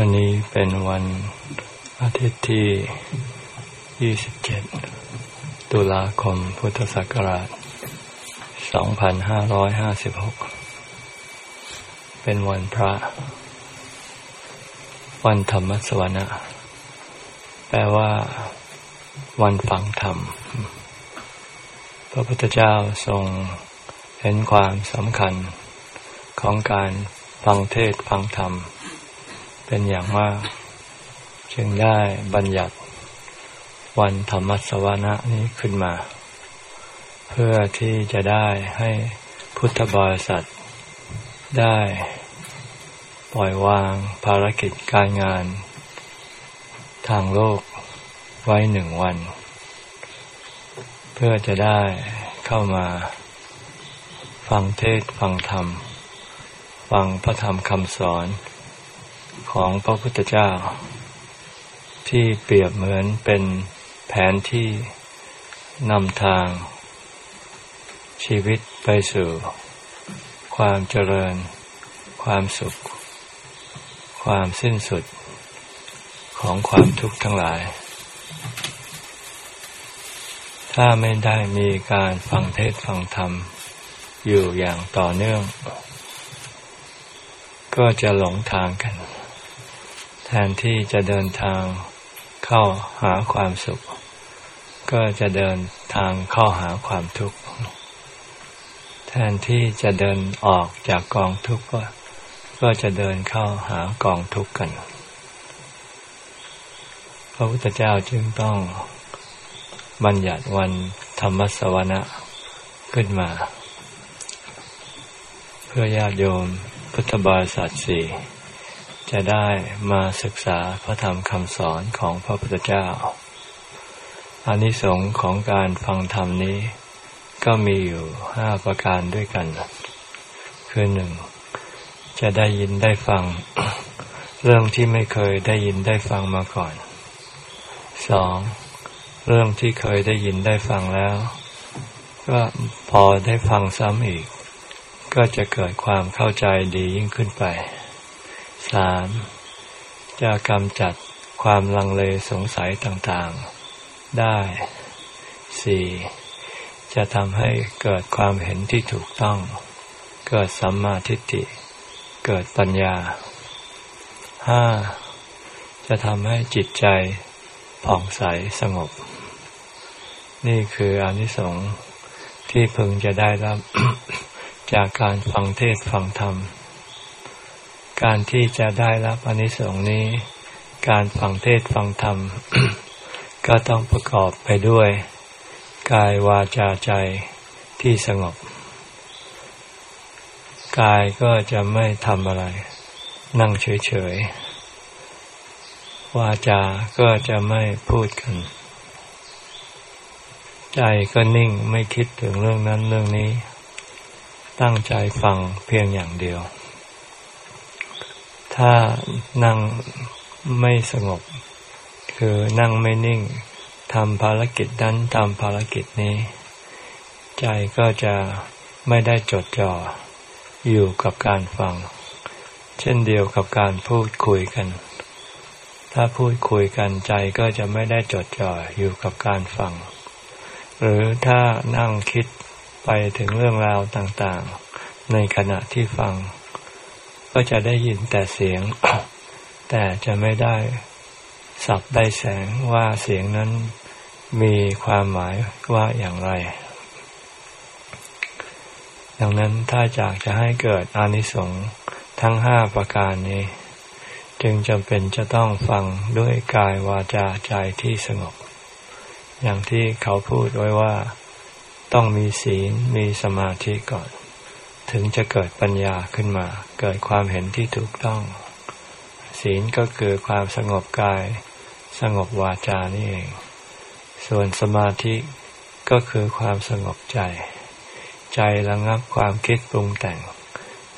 วันนี้เป็นวันอาทิตย์ที่ 27 ตุลาคม พุทธศักราช 2556 เป็นวันพระ วันธรรมสวนะ แปลว่า วันฟังธรรม พระพุทธเจ้าทรงเห็นความสำคัญของการฟังเทศฟังธรรม เป็นอย่างมาก จึงได้บัญญัติวันธรรมสวนะนี้ขึ้นมา เพื่อที่จะได้ให้พุทธบริษัท ได้ปล่อยวางภารกิจการงาน ทางโลกไว้หนึ่งวัน เพื่อจะได้เข้ามาฟังเทศฟังธรรม ฟังพระธรรมคำสอน ของพระพุทธเจ้า ที่เปรียบเหมือนเป็นแผนที่นำทาง ชีวิตไปสู่ ความเจริญ ความสุข ความสิ้นสุด ของความทุกข์ทั้งหลาย ถ้าไม่ได้มีการฟังเทศฟังธรรม อยู่อย่างต่อเนื่อง ก็จะหลงทางกัน แทนที่จะเดินทางเข้าหาความสุข ก็จะเดินทางเข้าหาความทุกข์ แทนที่จะเดินออกจากกองทุกข์ก็ก็จะเดินเข้าหากองทุกข์กัน พระพุทธเจ้าจึงต้องบัญญัติวันธรรมสวนะขึ้นมา เพื่อญาติโยมพุทธบริษัทสี่ จะได้มาศึกษาพระธรรมคำสอนของพระพุทธเจ้าอานิสงส์ของการฟังธรรมนี้ ก็มีอยู่ห้าประการด้วยกัน คือหนึ่งจะได้ยินได้ฟัง เรื่องที่ไม่เคยได้ยินได้ฟังมาก่อนสองเรื่องที่เคยได้ยินได้ฟังแล้ว ก็พอได้ฟังซ้ำอีก ก็จะเกิดความเข้าใจดียิ่งขึ้นไป สามจะกำจัดความลังเลสงสัยต่างๆ ได้สี่จะทำให้เกิดความเห็นที่ถูกต้อง เกิดสัมมาทิฏฐิ เกิดปัญญาห้าจะทำให้จิตใจผ่องใสสงบ นี่คืออนิสงส์ที่พึงจะได้รับ จากการฟังเทศฟังธรรม การที่จะได้รับอนิสงส์นี้ การฟังเทศฟังธรรม ก็ต้องประกอบไปด้วย กายวาจาใจที่สงบ กายก็จะไม่ทำอะไร นั่งเฉย ๆ วาจาก็จะไม่พูดกัน ใจก็นิ่งไม่คิดถึงเรื่องนั้นเรื่องนี้ ตั้งใจฟังเพียงอย่างเดียว ถ้านั่งไม่สงบ คือนั่งไม่นิ่งทำภารกิจนั้นทำภารกิจนี้ ใจก็จะไม่ได้จดจ่ออยู่กับการฟัง เช่นเดียวกับการพูดคุยกัน ถ้าพูดคุยกันใจก็จะไม่ได้จดจ่ออยู่กับการฟัง หรือถ้านั่งคิดไปถึงเรื่องราวต่างๆ ในขณะที่ฟัง ก็จะได้ยินแต่เสียง แต่จะไม่ได้สับได้แสงว่าเสียงนั้นมีความหมายว่าอย่างไร ดังนั้นถ้าจากจะให้เกิดอานิสงส์ทั้งห้าประการนี้ จึงจำเป็นจะต้องฟังด้วยกายวาจาใจที่สงบ อย่างที่เขาพูดไว้ว่าต้องมีศีลมีสมาธิก่อน ถึงจะเกิดปัญญาขึ้นมา เกิดความเห็นที่ถูกต้อง ศีลก็คือความสงบกาย สงบวาจานี่เอง ส่วนสมาธิก็คือความสงบใจ ใจระงับความคิดปรุงแต่ง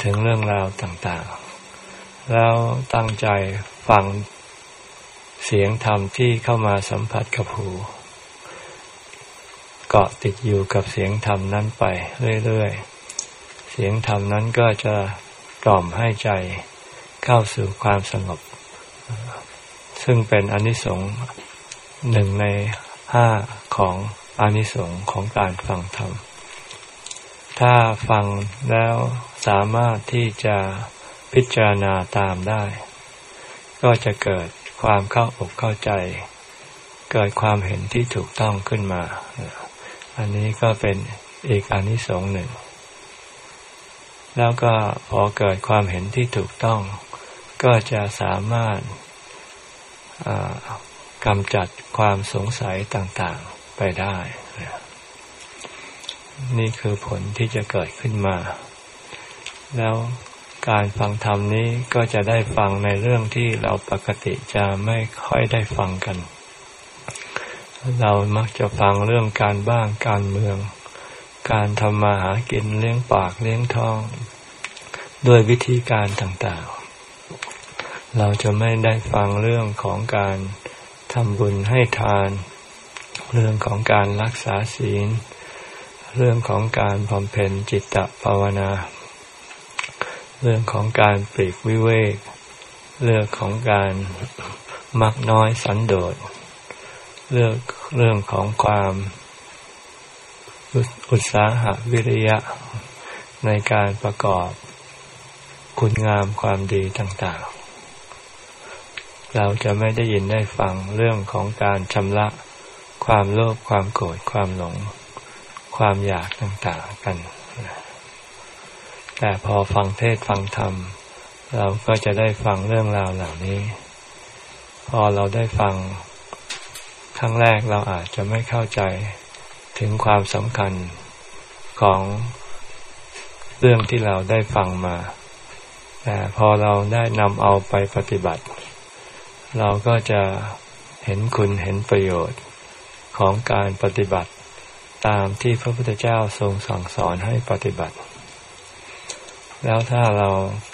ถึงเรื่องราวต่างๆ แล้วตั้งใจฟังเสียงธรรมที่เข้ามาสัมผัสกับหูเกาะติดอยู่กับเสียงธรรมนั้นไปเรื่อยๆ เสียงธรรมนั้นก็จะ กล่อมให้ใจเข้าสู่ความสงบ ซึ่งเป็นอนิสงส์หนึ่งในห้าของอนิสงส์ของการฟังธรรม ถ้าฟังแล้วสามารถที่จะพิจารณาตามได้ ก็จะเกิดความเข้าอกเข้าใจ เกิดความเห็นที่ถูกต้องขึ้นมา อันนี้ก็เป็นอีกอนิสงส์หนึ่ง แล้วก็พอเกิดความเห็นที่ถูกต้อง ก็จะสามารถกำจัดความสงสัยต่างๆไปได้ นี่คือผลที่จะเกิดขึ้นมา แล้วการฟังธรรมนี้ก็จะได้ฟังในเรื่องที่เราปกติจะไม่ค่อยได้ฟังกัน เรามักจะฟังเรื่องการบ้านการเมือง การทำมาหากินเลี้ยงปากเลี้ยงท้อง ด้วยวิธีการต่างๆ เราจะไม่ได้ฟังเรื่องของการทำบุญให้ทาน เรื่องของการรักษาศีล เรื่องของการบำเพ็ญจิตตภาวนา เรื่องของการปลีกวิเวก เรื่องของการมักน้อยสันโดษเรื่องเรื่องของความ อุตสาหะวิริยะในการประกอบคุณงามความดีต่างๆ เราจะไม่ได้ยินได้ฟังเรื่องของการชำระความโลภความโกรธความหลง ความอยากต่างๆกัน แต่พอฟังเทศฟังธรรม เราก็จะได้ฟังเรื่องราวเหล่านี้ พอเราได้ฟังครั้งแรกเราอาจจะไม่เข้าใจ ถึงความสำคัญของเรื่องที่เราได้ฟังมา แต่พอเราได้นำเอาไปปฏิบัติ เราก็จะเห็นคุณเห็นประโยชน์ของการปฏิบัติตามที่พระพุทธเจ้าทรงสั่งสอนให้ปฏิบัติ แล้วถ้าเรา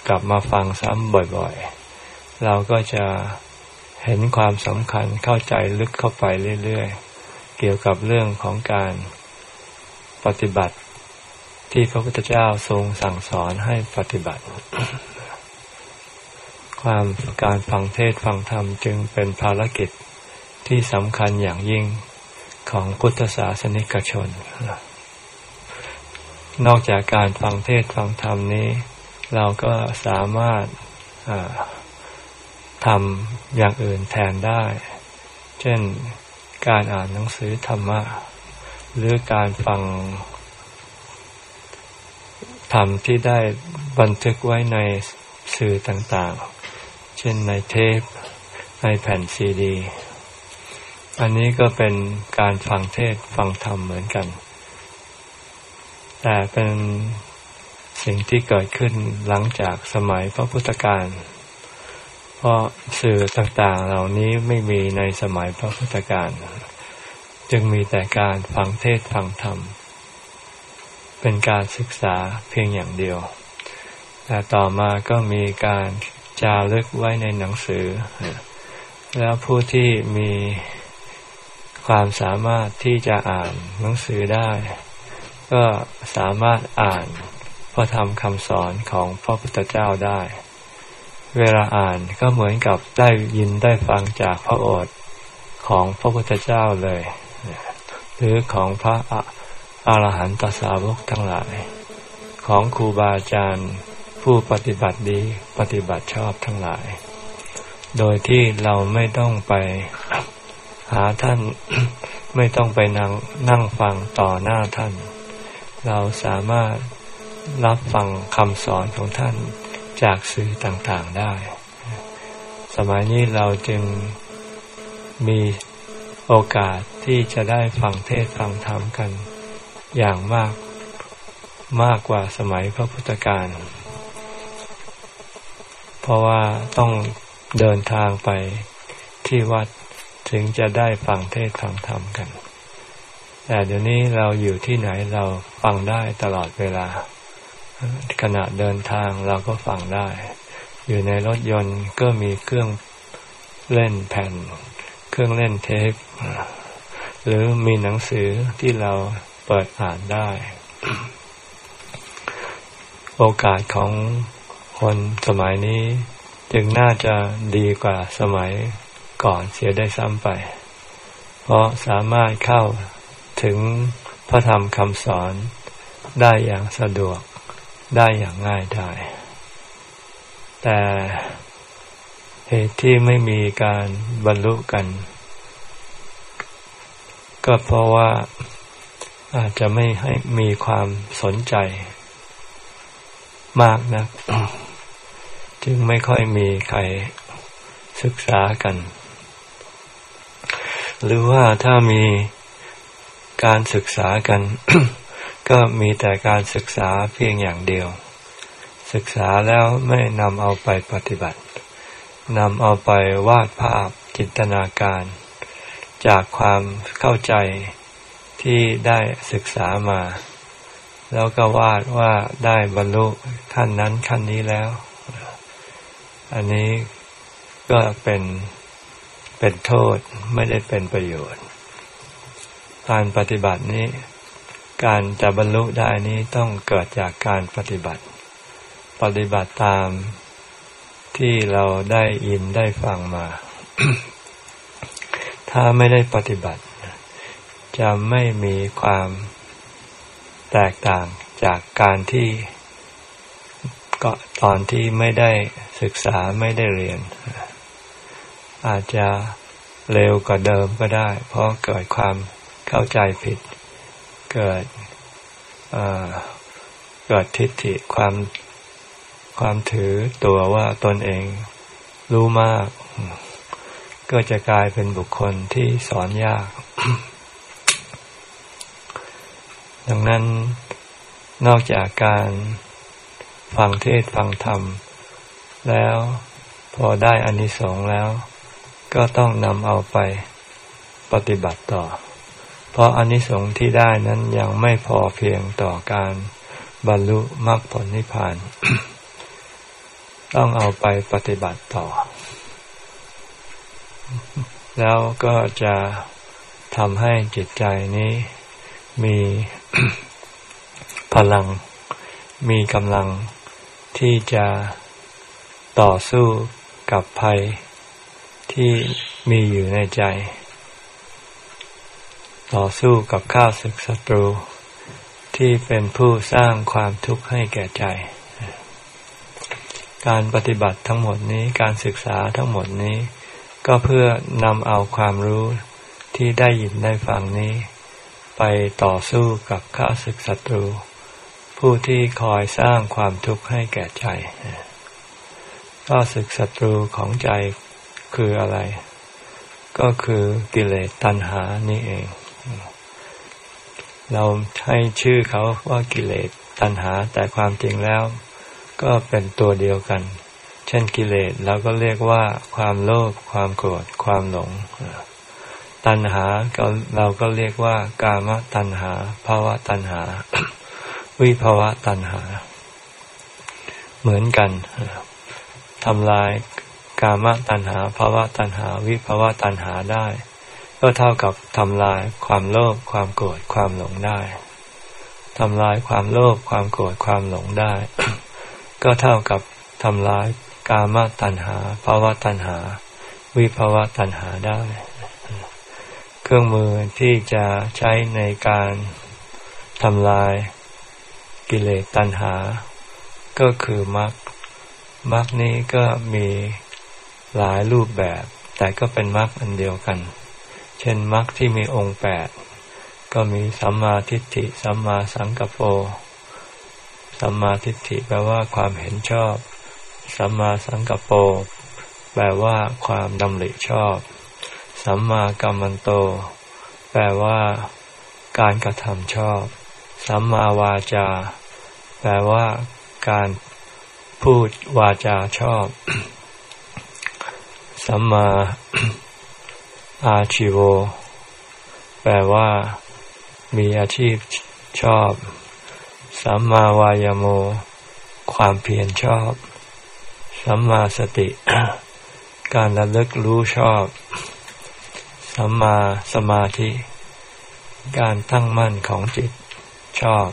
กลับมาฟังซ้ำบ่อยๆ เราก็จะเห็นความสำคัญเข้าใจลึกเข้าไปเรื่อยๆ เกี่ยวกับเรื่องของการปฏิบัติที่พระพุทธเจ้าทรงสั่งสอนให้ปฏิบัติ ความการฟังเทศฟังธรรมจึงเป็นภารกิจที่สำคัญอย่างยิ่งของพุทธศาสนิกชน นอกจากการฟังเทศฟังธรรมนี้ เราก็สามารถทำอย่างอื่นแทนได้ เช่น การอ่านหนังสือธรรมะ หรือการฟังธรรมที่ได้บันทึกไว้ในสื่อต่างๆ เช่นในเทป ในแผ่นซีดี อันนี้ก็เป็นการฟังเทศฟังธรรมเหมือนกัน แต่เป็นสิ่งที่เกิดขึ้นหลังจากสมัยพระพุทธการ ราะสื่อต่างๆ เหล่านี้ไม่มีในสมัยพระพุทธการ จึงมีแต่การฟังเทศฟังธรรม เป็นการศึกษาเพียงอย่างเดียว แต่ต่อมาก็มีการจารึกไว้ในหนังสือ แล้วผู้ที่มีความสามารถที่จะอ่านหนังสือได้ ก็สามารถอ่านพระธรรมคำสอนของพระพุทธเจ้าได้ เวลาอ่านก็เหมือนกับได้ยินได้ฟังจากพระโอษฐ์ของพระพุทธเจ้าเลย หรือของพระอรหันตสาวกทั้งหลาย ของครูบาอาจารย์ผู้ปฏิบัติดีปฏิบัติชอบทั้งหลาย โดยที่เราไม่ต้องไปหาท่านไม่ต้องไปนั่งนั่งฟังต่อหน้าท่าน เราสามารถรับฟังคำสอนของท่าน จากสื่อต่างๆได้ สมัยนี้เราจึงมีโอกาสที่จะได้ฟังเทศฟังธรรมกัน อย่างมากมากกว่าสมัยพระพุทธการ เพราะว่าต้องเดินทางไปที่วัดถึงจะได้ฟังเทศฟังธรรมกัน แต่เดี๋ยวนี้เราอยู่ที่ไหนเราฟังได้ตลอดเวลา ขณะเดินทางเราก็ฟังได้ อยู่ในรถยนต์ก็มีเครื่องเล่นแผ่น เครื่องเล่นเทปหรือมีหนังสือที่เราเปิดอ่านได้ โอกาสของคนสมัยนี้จึงน่าจะดีกว่าสมัยก่อนเสียได้ซ้ำไป เพราะสามารถเข้าถึงพระธรรมคำสอนได้อย่างสะดวก ได้อย่างง่ายได้แต่เหตุที่ไม่มีการบรรลุกัน ก็เพราะว่าอาจจะไม่ให้มีความสนใจมากนะจึงไม่ค่อยมีใครศึกษากัน หรือว่าถ้ามีการศึกษากัน ก็มีแต่การศึกษาเพียงอย่างเดียว ศึกษาแล้วไม่นำเอาไปปฏิบัตินำเอาไปวาดภาพจินตนาการ จากความเข้าใจที่ได้ศึกษามา แล้วก็วาดว่าได้บรรลุขั้นนั้นขั้นนี้แล้ว อันนี้ก็เป็นเป็นโทษไม่ได้เป็นประโยชน์ การปฏิบัตินี้ การจะบรรลุได้นี้ต้องเกิดจากการปฏิบัติ ปฏิบัติตามที่เราได้ยินได้ฟังมา ถ้าไม่ได้ปฏิบัติ จะไม่มีความแตกต่างจากการที่ก็ตอนที่ไม่ได้ศึกษาไม่ได้เรียน อาจจะเร็วกว่าเดิมก็ได้ เพราะเกิดความเข้าใจผิด เกิดเกิดทิฏฐิความความถือตัวว่าตนเองรู้มาก ก็จะกลายเป็นบุคคลที่สอนยาก ดังนั้นนอกจากการฟังเทศฟังธรรม แล้วพอได้อานิสงส์แล้ว ก็ต้องนำเอาไปปฏิบัติต่อ เพราะอานิสงส์ที่ได้นั้นยังไม่พอเพียงต่อการบรรลุมรรคผลนิพพาน ต้องเอาไปปฏิบัติต่อ แล้วก็จะทำให้จิตใจนี้มีพลัง มีกำลังที่จะต่อสู้กับภัยที่มีอยู่ในใจ ต่อสู้กับข้าศึกศัตรู ที่เป็นผู้สร้างความทุกข์ให้แก่ใจ การปฏิบัติทั้งหมดนี้การศึกษาทั้งหมดนี้ ก็เพื่อนำเอาความรู้ที่ได้ยินได้ฟังนี้ ไปต่อสู้กับข้าศึกศัตรู ผู้ที่คอยสร้างความทุกข์ให้แก่ใจข้าศึกศัตรูของใจคืออะไร ก็คือกิเลสตัณหานี่เอง เราให้ชื่อเขาว่ากิเลสตัณหาแต่ความจริงแล้ว ก็เป็นตัวเดียวกัน เช่นกิเลสเราก็เรียกว่าความโลภความโกรธความหลง ตัณหาเราก็เรียกว่ากามตัณหาภาวะตัณหา วิภาวะตัณหา เหมือนกันทำลายกามตัณหาภาวะตัณหา วิภาวะตัณหาได้ ก็เท่ากับทำลายความโลภความโกรธความหลงได้ทำลายความโลภความโกรธความหลงได้ ก็เท่ากับทำลายกามตัณหาภาวะตัณหา วิภาวะตัณหาได้ เครื่องมือที่จะใช้ในการทำลายกิเลสตัณหา ก็คือมรรคมรรคนี้ก็มีหลายรูปแบบ แต่ก็เป็นมรรคอันเดียวกัน เช่นมรรคที่มีองค์แปดก็มีสัมมาทิฏฐิสัมมาสังกัปโปสัมมาทิฏฐิแปลว่าความเห็นชอบ สัมมาสังกัปโปแปลว่าความดำริชอบ สัมมากัมมันโต แปลว่าการกระทำชอบ สัมมาวาจา แปลว่าการพูดวาจาชอบ สัมมา อาชิโว แปลว่า มีอาชีพชอบสัมมาวายโม ความเพียรชอบสัมมาสติ การระลึกรู้ชอบสัมมาสมาธิ การตั้งมั่นของจิตชอบ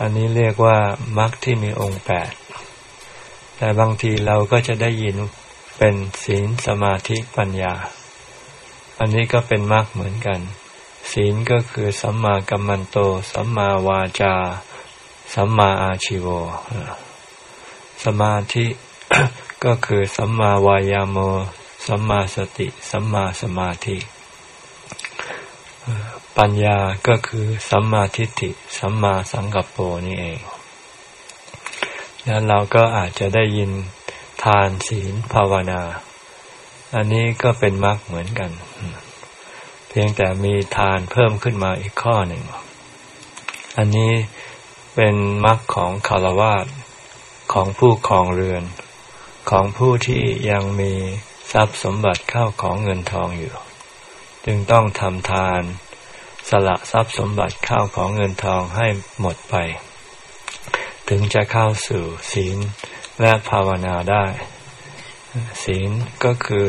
อันนี้เรียกว่ามรรคที่มีองค์แปด แต่บางทีเราก็จะได้ยินเป็นศีลสมาธิปัญญา อันนี้ก็เป็นมรรคเหมือนกัน ศีลก็คือสัมมากัมมันโต สัมมาวาจา สัมมาอาชิโว สมาธิก็คือสัมมาวายาโม สัมมาสติ สัมมาสมาธิ ปัญญาก็คือสัมมาทิฏฐิ สัมมาสังกัปโปนี่เอง แล้วเราก็อาจจะได้ยินทานศีลภาวนา อันนี้ก็เป็นมรรคเหมือนกัน เพียงแต่มีทานเพิ่มขึ้นมาอีกข้อหนึ่ง อันนี้เป็นมรรคของคารวะของผู้ครองเรือน ของผู้ที่ยังมีทรัพย์สมบัติเข้าของเงินทองอยู่ จึงต้องทำทาน สละทรัพย์สมบัติเข้าของเงินทองให้หมดไป ถึงจะเข้าสู่ศีลและภาวนาได้ ศีลก็คือ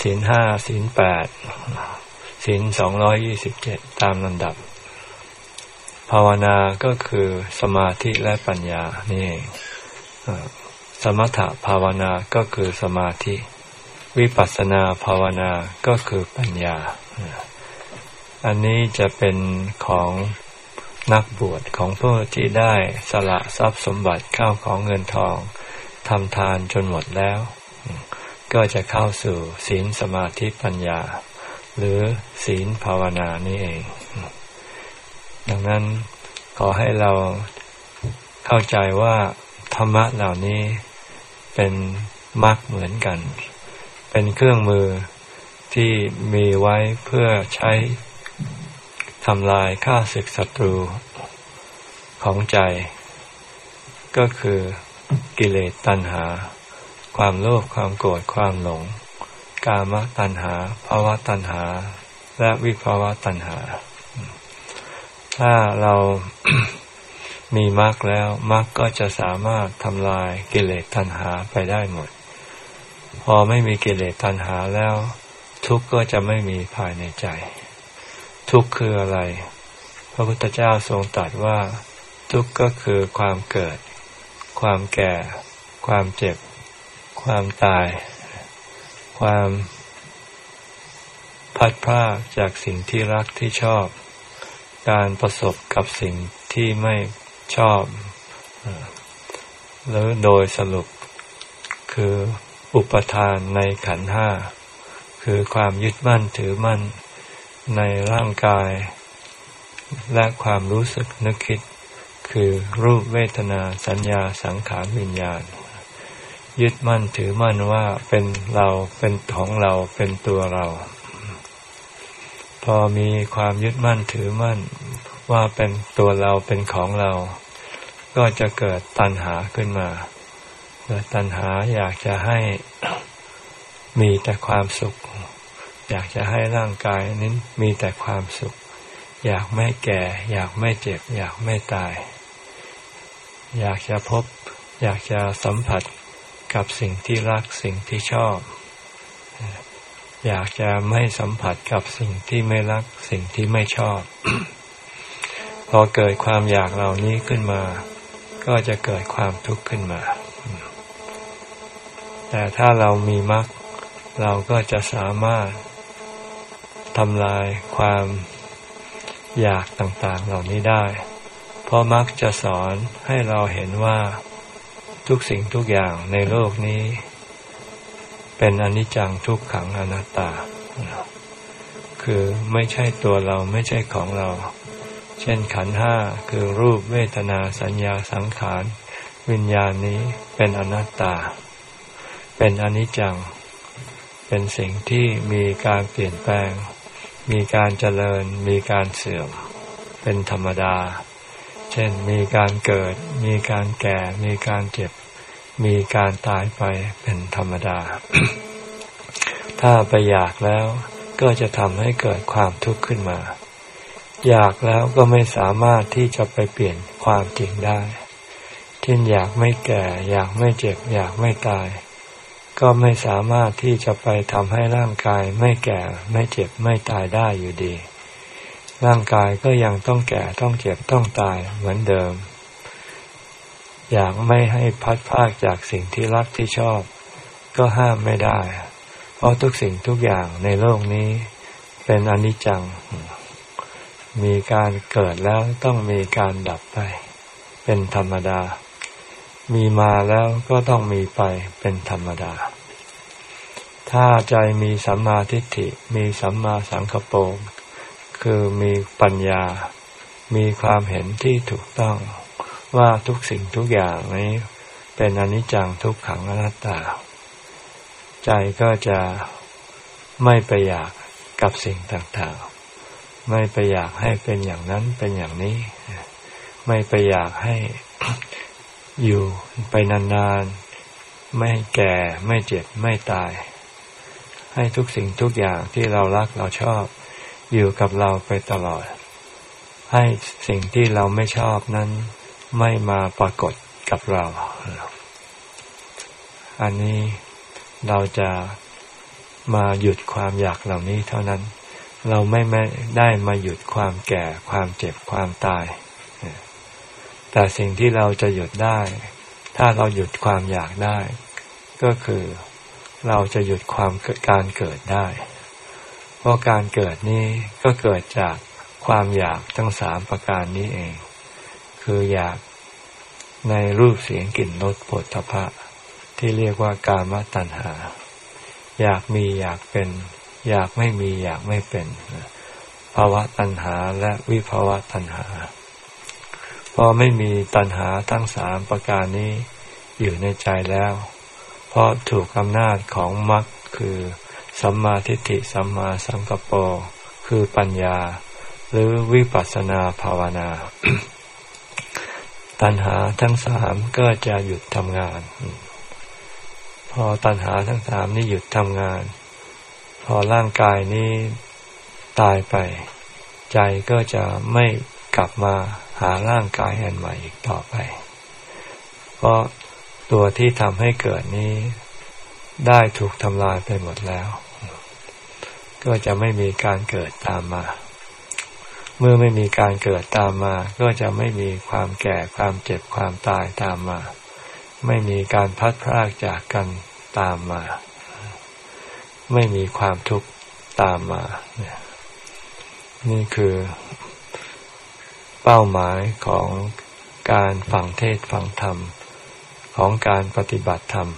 ศีลห้าศีลแปดศีลสองร้อยี่สิบเจ็ดตามลำดับ ภาวนาก็คือสมาธิและปัญญานี่เองสมถภาวนาก็คือสมาธิ วิปัสสนาภาวนาก็คือปัญญา อันนี้จะเป็นของนักบวชของผู้ที่ได้สละทรัพย์สมบัติเข้าของเงินทอง ทำทานจนหมดแล้ว ก็จะเข้าสู่ศีลสมาธิปัญญา หรือศีลภาวนานี่เอง ดังนั้นขอให้เราเข้าใจว่าธรรมะเหล่านี้เป็นมรรคเหมือนกัน เป็นเครื่องมือที่มีไว้เพื่อใช้ทำลายข้าศึกศัตรูของใจ ก็คือ กิเลสตัณหา ความโลภความโกรธความหลง กามตัณหาภาวะตัณหา และวิภาวะตัณหา ถ้าเรามีมรรคแล้วมรรคก็จะสามารถทำลายกิเลสตัณหาไปได้หมด พอไม่มีกิเลสตัณหาแล้ว ทุกข์ก็จะไม่มีภายในใจ ทุกข์คืออะไร พระพุทธเจ้าทรงตรัสว่า ทุกข์ก็คือความเกิด ความแก่ ความเจ็บ ความตาย ความพัดพลาดจากสิ่งที่รักที่ชอบ การประสบกับสิ่งที่ไม่ชอบหรือโดยสรุปคืออุปทานในขันห้า คือความยึดมั่นถือมั่นในร่างกาย และความรู้สึกนึกคิด คือรูปเวทนาสัญญาสังขารวิญญาณ ยึดมั่นถือมั่นว่าเป็นเราเป็นของเราเป็นตัวเรา พอมีความยึดมั่นถือมั่นว่าเป็นตัวเราเป็นของเรา ก็จะเกิดตัณหาขึ้นมาเกิดตัณหาอยากจะให้มีแต่ความสุข อยากจะให้ร่างกายนี้มีแต่ความสุข อยากไม่แก่ อยากไม่เจ็บ อยากไม่ตาย อยากจะพบ อยากจะสัมผัสกับสิ่งที่รักสิ่งที่ชอบ อยากจะไม่สัมผัสกับสิ่งที่ไม่รักสิ่งที่ไม่ชอบ พอเกิดความอยากเหล่านี้ขึ้นมา ก็จะเกิดความทุกข์ขึ้นมา แต่ถ้าเรามีมรรคเราก็จะสามารถทำลายความอยากต่างๆเหล่านี้ได้ เพราะมักจะสอนให้เราเห็นว่าทุกสิ่งทุกอย่างในโลกนี้ เป็นอนิจจังทุกขังอนัตตา คือไม่ใช่ตัวเราไม่ใช่ของเรา เช่นขันห้าคือรูปเวทนาสัญญาสังขาร วิญญาณนี้เป็นอนัตตา เป็นอนิจจัง เป็นสิ่งที่มีการเปลี่ยนแปลง มีการเจริญ มีการเสื่อม เป็นธรรมดา เช่นมีการเกิด มีการแก่ มีการเจ็บ มีการตายไปเป็นธรรมดา ถ้าไปอยากแล้วก็จะทำให้เกิดความทุกข์ขึ้นมา อยากแล้วก็ไม่สามารถที่จะไปเปลี่ยนความจริงได้เช่นอยากไม่แก่ อยากไม่เจ็บ อยากไม่ตาย ก็ไม่สามารถที่จะไปทำให้ร่างกายไม่แก่ ไม่เจ็บไม่ตายได้อยู่ดี ร่างกายก็ยังต้องแก่ต้องเจ็บต้องตายเหมือนเดิม อยากไม่ให้พัดพากจากสิ่งที่รักที่ชอบ ก็ห้ามไม่ได้ เพราะทุกสิ่งทุกอย่างในโลกนี้ เป็นอนิจจัง มีการเกิดแล้วต้องมีการดับไป เป็นธรรมดา มีมาแล้วก็ต้องมีไปเป็นธรรมดา ถ้าใจมีสัมมาทิฏฐิมีสัมมาสังกปร คือมีปัญญา มีความเห็นที่ถูกต้องว่าทุกสิ่งทุกอย่างนี้ เป็นอนิจจังทุกขังอนัตตา ใจก็จะไม่ไปอยากกับสิ่งต่างๆ ไม่ไปอยากให้เป็นอย่างนั้นเป็นอย่างนี้ ไม่ไปอยากให้อยู่ไปนานๆ ไม่แก่ไม่เจ็บไม่ตาย ให้ทุกสิ่งทุกอย่างที่เรารักเราชอบ อยู่กับเราไปตลอด ให้สิ่งที่เราไม่ชอบนั้นไม่มาปรากฏกับเรา อันนี้เราจะมาหยุดความอยากเหล่านี้เท่านั้น เราไม่ไม่ได้มาหยุดความแก่ ความเจ็บความตาย แต่สิ่งที่เราจะหยุดได้ ถ้าเราหยุดความอยากได้ ก็คือเราจะหยุดความการเกิดได้ ราะการเกิดนี้ก็เกิดจากความอยากทั้งสามประการนี้เอง คืออยากในรูปเสียงกลิ่นรสผลทพะ ที่เรียกว่ากามตัณหา อยากมีอยากเป็น อยากไม่มีอยากไม่เป็นภาวะตัณหาและวิภาวะตัณหา พอไม่มีตัณหาทั้งสามประการนี้อยู่ในใจแล้ว เพราะถูกอำนาจของมรรคคือ สัมมาทิฏฐิสัมมาสังกปรคือปัญญา หรือวิปัสสนาภาวนา ตัณหาทั้งสามก็จะหยุดทำงาน พอตัณหาทั้งสามนี่หยุดทำงาน พอร่างกายนี้ตายไป ใจก็จะไม่กลับมาหาร่างกายอันใหม่อีกต่อไป เพราะตัวที่ทำให้เกิดนี้ได้ถูกทำลายไปหมดแล้ว ก็จะไม่มีการเกิดตามมา เมื่อไม่มีการเกิดตามมา ก็จะไม่มีความแก่ความเจ็บความตายตามมา ไม่มีการพัดพรากจากกันตามมา ไม่มีความทุกข์ตามมา นี่คือเป้าหมายของการฟังเทศฟังธรรมของการปฏิบัติธรรม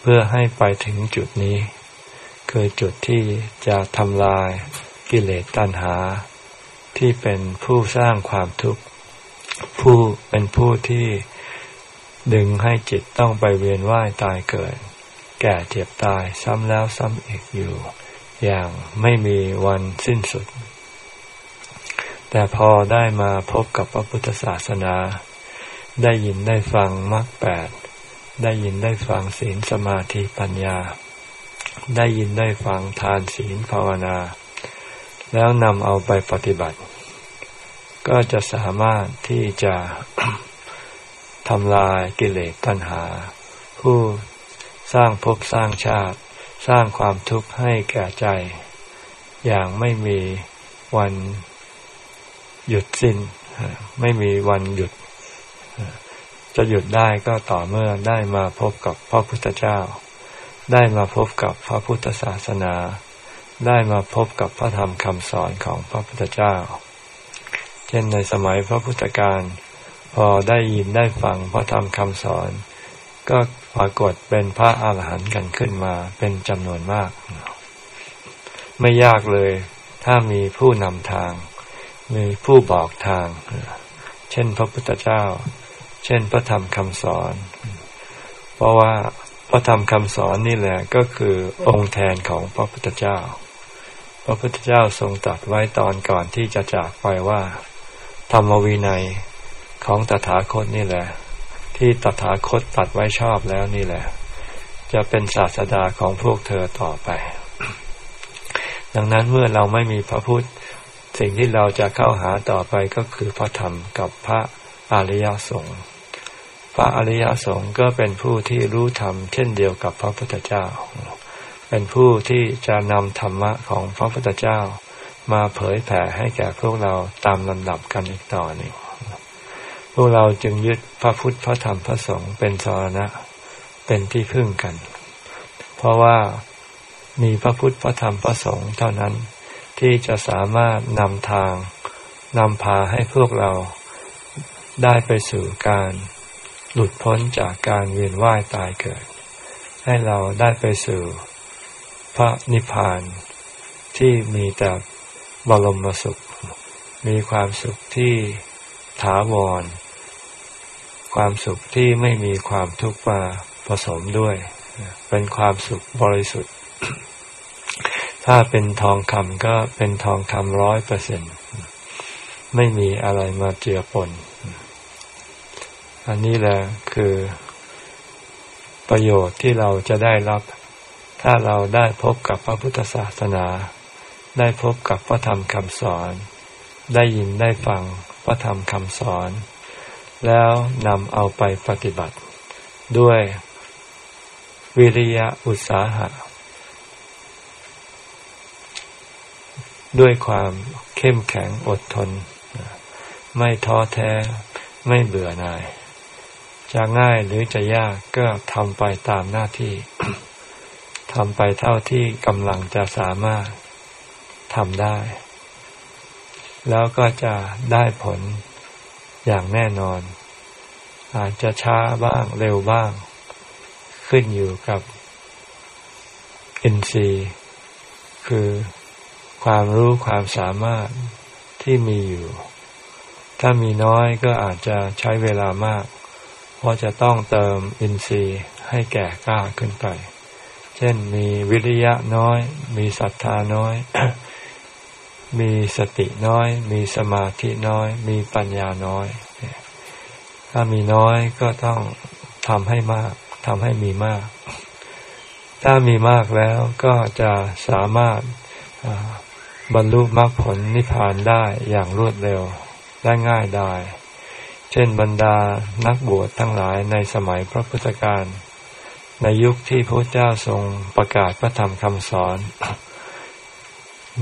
เพื่อให้ไปถึงจุดนี้ คือจุดที่จะทำลายกิเลสตัณหา ที่เป็นผู้สร้างความทุกข์ผู้เป็นผู้ที่ดึงให้จิตต้องไปเวียนว่ายตายเกิด แก่เจ็บตายซ้ำแล้วซ้ำอีกอยู่ อย่างไม่มีวันสิ้นสุด แต่พอได้มาพบกับพระพุทธศาสนา ได้ยินได้ฟังมรรคแปดได้ยินได้ฟังศีลสมาธิปัญญา ได้ยินได้ฟังทานศีลภาวนา แล้วนำเอาไปปฏิบัติ ก็จะสามารถที่จะทำลายกิเลสตัณหา ผู้สร้างภพสร้างชาติ สร้างความทุกข์ให้แก่ใจ อย่างไม่มีวันหยุดสิน้น ไม่มีวันหยุด จะหยุดได้ก็ต่อเมื่อได้มาพบกับพระพุทธเจ้า ได้มาพบกับพระพุทธศาสนา ได้มาพบกับพระธรรมคำสอนของพระพุทธเจ้า เช่นในสมัยพระพุทธการพอได้ยินได้ฟังพระธรรมคำสอน ก็ปรากฏเป็นพระอาหารหันต์กันขึ้นมาเป็นจำนวนมาก ไม่ยากเลย ถ้ามีผู้นำทาง มีผู้บอกทาง เช่นพระพุทธเจ้า เช่นพระธรรมคำสอน เพราะว่า พระธรรมคำสอนนี่แหละก็คือองค์แทนของพระพุทธเจ้า พระพุทธเจ้าทรงตรัสไว้ตอนก่อนที่จะจากไปว่า ธรรมวินัยของตถาคตนี่แหละ ที่ตถาคตตัดไว้ชอบแล้วนี่แหละ จะเป็นศาสดาของพวกเธอต่อไป ดังนั้นเมื่อเราไม่มีพระพุทธ สิ่งที่เราจะเข้าหาต่อไปก็คือพระธรรมกับพระอริยสงฆ์ ระอริยสงฆ์ก็เป็นผู้ที่รู้ธรรมเช่นเดียวกับพระพุทธเจ้า เป็นผู้ที่จะนำธรรมะของพระพุทธเจ้า มาเผยแผ่ให้แก่พวกเราตามลำดับกันอีกต่อหนึ่งพวกเราจึงยึดพระพุทธพระธรรมพระสงฆ์เป็นสารณะ เป็นที่พึ่งกัน เพราะว่ามีพระพุทธพระธรรมพระสงฆ์เท่านั้นที่จะสามารถนำทางนำพาให้พวกเราได้ไปสู่การ หลุดพ้นจากการเวียนว่ายตายเกิด ให้เราได้ไปสู่พระนิพพานที่มีแต่บรมสุข มีความสุขที่ถาวร ความสุขที่ไม่มีความทุกข์มาผสมด้วย เป็นความสุขบริสุทธิ์ ถ้าเป็นทองคำก็เป็นทองคำร้อยเปอร์เซ็นไม่มีอะไรมาเจือปน อันนี้แหละคือประโยชน์ที่เราจะได้รับ ถ้าเราได้พบกับพระพุทธศาสนา ได้พบกับพระธรรมคำสอน ได้ยินได้ฟังพระธรรมคำสอน แล้วนำเอาไปปฏิบัติ ด้วยวิริยะอุตสาหะ ด้วยความเข้มแข็งอดทน ไม่ท้อแท้ไม่เบื่อหน่าย จะง่ายหรือจะยากก็ทำไปตามหน้าที่ทำไปเท่าที่กำลังจะสามารถทำได้ แล้วก็จะได้ผลอย่างแน่นอน อาจจะช้าบ้างเร็วบ้าง ขึ้นอยู่กับอินทรีย์คือความรู้ความสามารถที่มีอยู่ ถ้ามีน้อยก็อาจจะใช้เวลามาก เพราะจะต้องเติมอินทรีย์ให้แก่กล้าขึ้นไป เช่นมีวิริยะน้อย มีศรัทธาน้อย มีสติน้อย มีสมาธิน้อย มีปัญญาน้อย ถ้ามีน้อยก็ต้องทำให้มากทำให้มีมาก ถ้ามีมากแล้วก็จะสามารถบรรลุมรรคผลนิพพานได้อย่างรวดเร็วได้ง่ายได้ เช่นบรรดานักบวชทั้งหลายในสมัยพระพุทธการ ในยุคที่พระเจ้าทรงประกาศพระธรรมคำสอน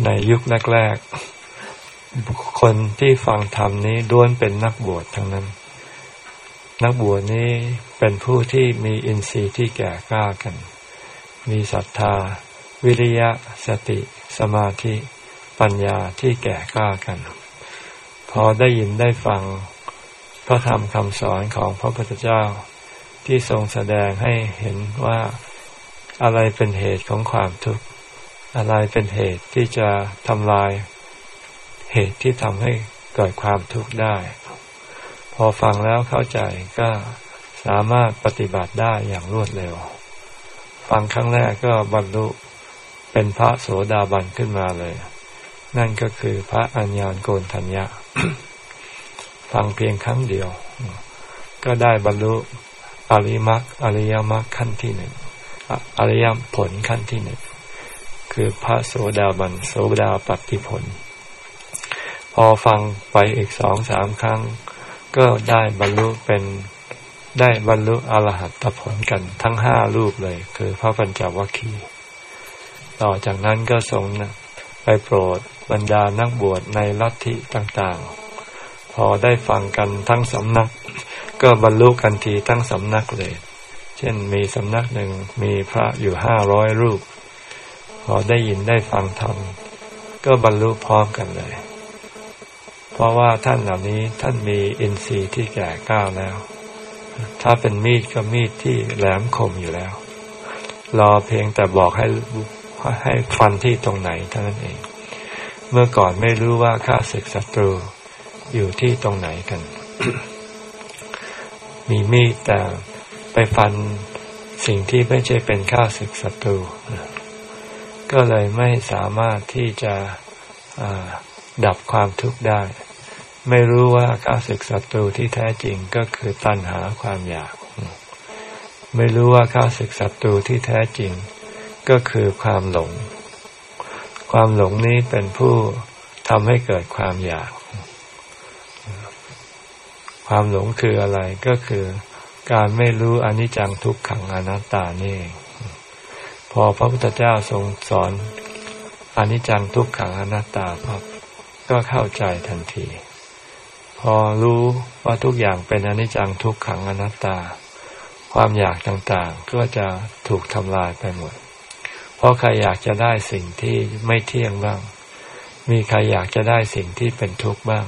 ในยุคแรกๆคนที่ฟังธรรมนี้ด้วนเป็นนักบวชทั้งนั้น นักบวชนี้เป็นผู้ที่มีอินทรีย์ที่แก่กล้ากัน มีศรัทธา วิริยะ สติ สมาธิ ปัญญาที่แก่กล้ากัน พอได้ยินได้ฟัง พระธรรมคำสอนของพระพุทธเจ้า ที่ทรงแสดงให้เห็นว่าอะไรเป็นเหตุของความทุกข์ อะไรเป็นเหตุที่จะทำลาย เหตุที่ทำให้เกิดความทุกข์ได้ พอฟังแล้วเข้าใจก็สามารถปฏิบัติได้อย่างรวดเร็ว ฟังครั้งแรกก็บรรลุเป็นพระโสดาบันขึ้นมาเลย นั่นก็คือพระอัญญาณโกนทัญญา ฟังเพียงครั้งเดียว ก็ได้บรรลุอริมักอริยมรรคขั้นที่หนึ่งอริยผลขั้นที่หนึ่งคือพระโสดาบันโสดาปฏิผล พอฟังไปอีกสองสามครั้ง ก็ได้บรรลุเป็นได้บรรลุอรหัตผลกันทั้งห้ารูปเลย คือพระปัญจวัคคีย์ต่อจากนั้นก็ทรงไปโปรดบรรดานักบวชในลัทธิต่างๆ พอได้ฟังกันทั้งสำนัก ก็บรรลุกันทีทั้งสำนักเลย เช่นมีสำนักหนึ่งมีพระอยู่ห้าร้อยรูป พอได้ยินได้ฟังธรรมก็บรรลุพร้อมกันเลย เพราะว่าท่านเหล่านี้ท่านมีอินทรีย์ที่แก่กล้าแล้ว ถ้าเป็นมีดก็มีดที่แหลมคมอยู่แล้ว รอเพียงแต่บอกให้ให้ฟันที่ตรงไหนเท่านั้นเอง เมื่อก่อนไม่รู้ว่าข้าศึกศัตรู อยู่ที่ตรงไหนกัน มีมีดแต่ไปฟันสิ่งที่ไม่ใช่เป็นข้าศึกศัตรู ก็เลยไม่สามารถที่จะดับความทุกข์ได้ ไม่รู้ว่าข้าศึกศัตรูที่แท้จริงก็คือตัณหาความอยาก ไม่รู้ว่าข้าศึกศัตรูที่แท้จริง ก็คือความหลง ความหลงนี้เป็นผู้ทำให้เกิดความอยาก ความหลงคืออะไรก็คือการไม่รู้อนิจจังทุกขังอนัตตานี่เองพอพระพุทธเจ้าทรงสอนอนิจจังทุกขังอนัตตาพับก็เข้าใจทันที พอรู้ว่าทุกอย่างเป็นอนิจจังทุกขังอนัตตา ความอยากต่างๆก็จะถูกทำลายไปหมด เพราะใครอยากจะได้สิ่งที่ไม่เที่ยงบ้าง มีใครอยากจะได้สิ่งที่เป็นทุกข์บ้าง